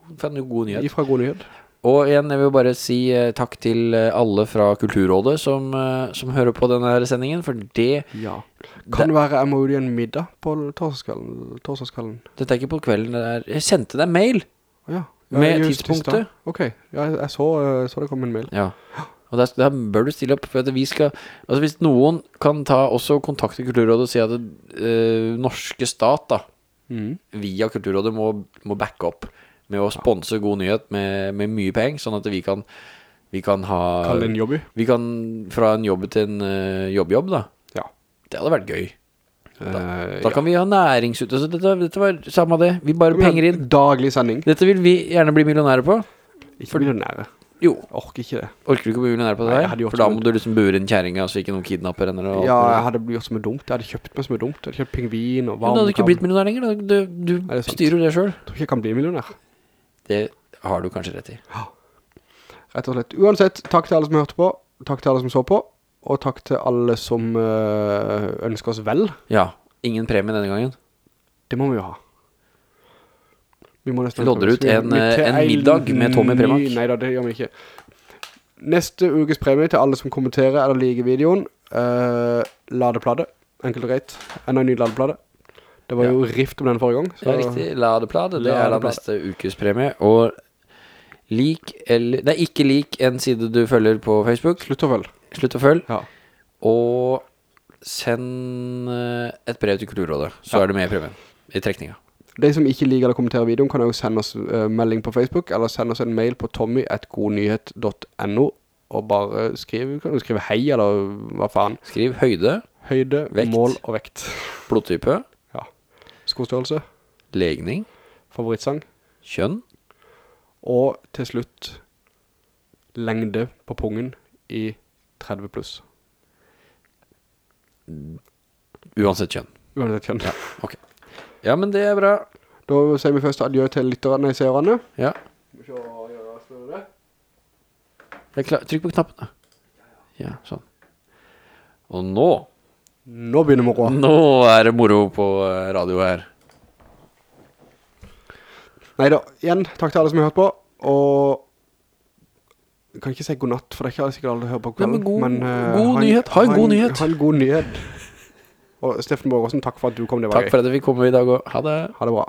God, god nyhet. Ifra God Nyhet. Og igjen, jeg vil bare si eh, takk til eh, alle fra Kulturrådet som, eh, som hører på denne her sendingen, for det, Ja. Kan det være jeg må ut i en middag på torsdagskvelden? torsdagskvelden? dette er ikke på kvelden, det er, jeg sendte deg mail. Ja. Med just i tidspunktet? Ok, ja, jeg, jeg så, eh, så det kom en mail. Ja. Og der, der bør du stille opp, for at vi skal, altså hvis noen kan ta også kontakt i Kulturrådet og si at det eh, norske stat da, mm. via Kulturrådet må, må backe opp med å sponse god nyhet med, med mye penger, sånn at vi kan, vi kan ha, Kalle en jobb vi kan fra en jobb til en eh, jobb-jobb da. Ja. Det hadde vært gøy. Da, Da kan vi ha næringsutøvelse. Dette, dette var samme det. Vi bare Vi penger inn. Daglig sending. Dette vil vi gjerne bli millionære på. Ikke millionære. Jo, Orker ikke det. orker du ikke å bli millionær på det her? For da må du liksom bure inn kjæringa så ikke noen kidnapper henne. alt Ja, jeg hadde gjort som er dumt. Jeg hadde kjøpt meg som er dumt. Jeg hadde kjøpt pingvin og Men du hadde ikke blitt millionær lenger. Du, du det er styrer det selv. Jeg tror ikke jeg kan bli millionær. Det har du kanskje rett i. Ja. Rett og slett. Uansett, takk til alle som hørte på. Takk til alle som så på. Og takk til alle som øh, ønsker oss vel. Ja. Ingen premie denne gangen. Det må vi jo ha. Vi Lodder ut en, eh, en middag med Tommy Premak. Nei da, det gjør vi ikke. Neste ukes premie til alle som kommenterer eller liker videoen. Uh, ladeplade. Enkelt og greit. Enda en ny ladeplade. Det var Ja. jo rift om den forrige gang. Ja, riktig. Ladeplade, Det er da neste ukes premie. Og lik eller Nei, ikke lik en side du følger på Facebook. Slutt å følge. Slutt å følge. Ja. Og send eh, et brev til Kulturrådet. Så Ja. er du med i premien. I trekninga. De som ikke liker eller kommenterer videoen kan jo sende oss uh, melding på Facebook, eller sende oss en mail på tommy.godnyhet.no og bare skrive, kan du skrive hei, eller hva faen. Skriv høyde, Høyde, Vekt. mål og vekt. blodtype, Ja. Skostørrelse, legning, favorittsang, kjønn, og til slutt lengde på pungen i 30 pluss. uansett kjønn. Uansett kjønn. Ok. Ja, men det er bra. Da sier vi først adjø til lytterne i seerne. Ja. Trykk på knappen. Ja, sånn. Og nå, Nå begynner moro. nå er det moro på eh, radio her. Neida, igjen, takk til alle som har hørt på, og jeg kan ikke si god natt, for det er ikke sikkert alle hører på Nei, men god- eh, god nyhet. Ha en god nyhet. Ha en god nyhet. Og Steffen Borgersen, takk for at du kom, det var Takk for at vi komme i dag òg. Ha det. Ha det bra.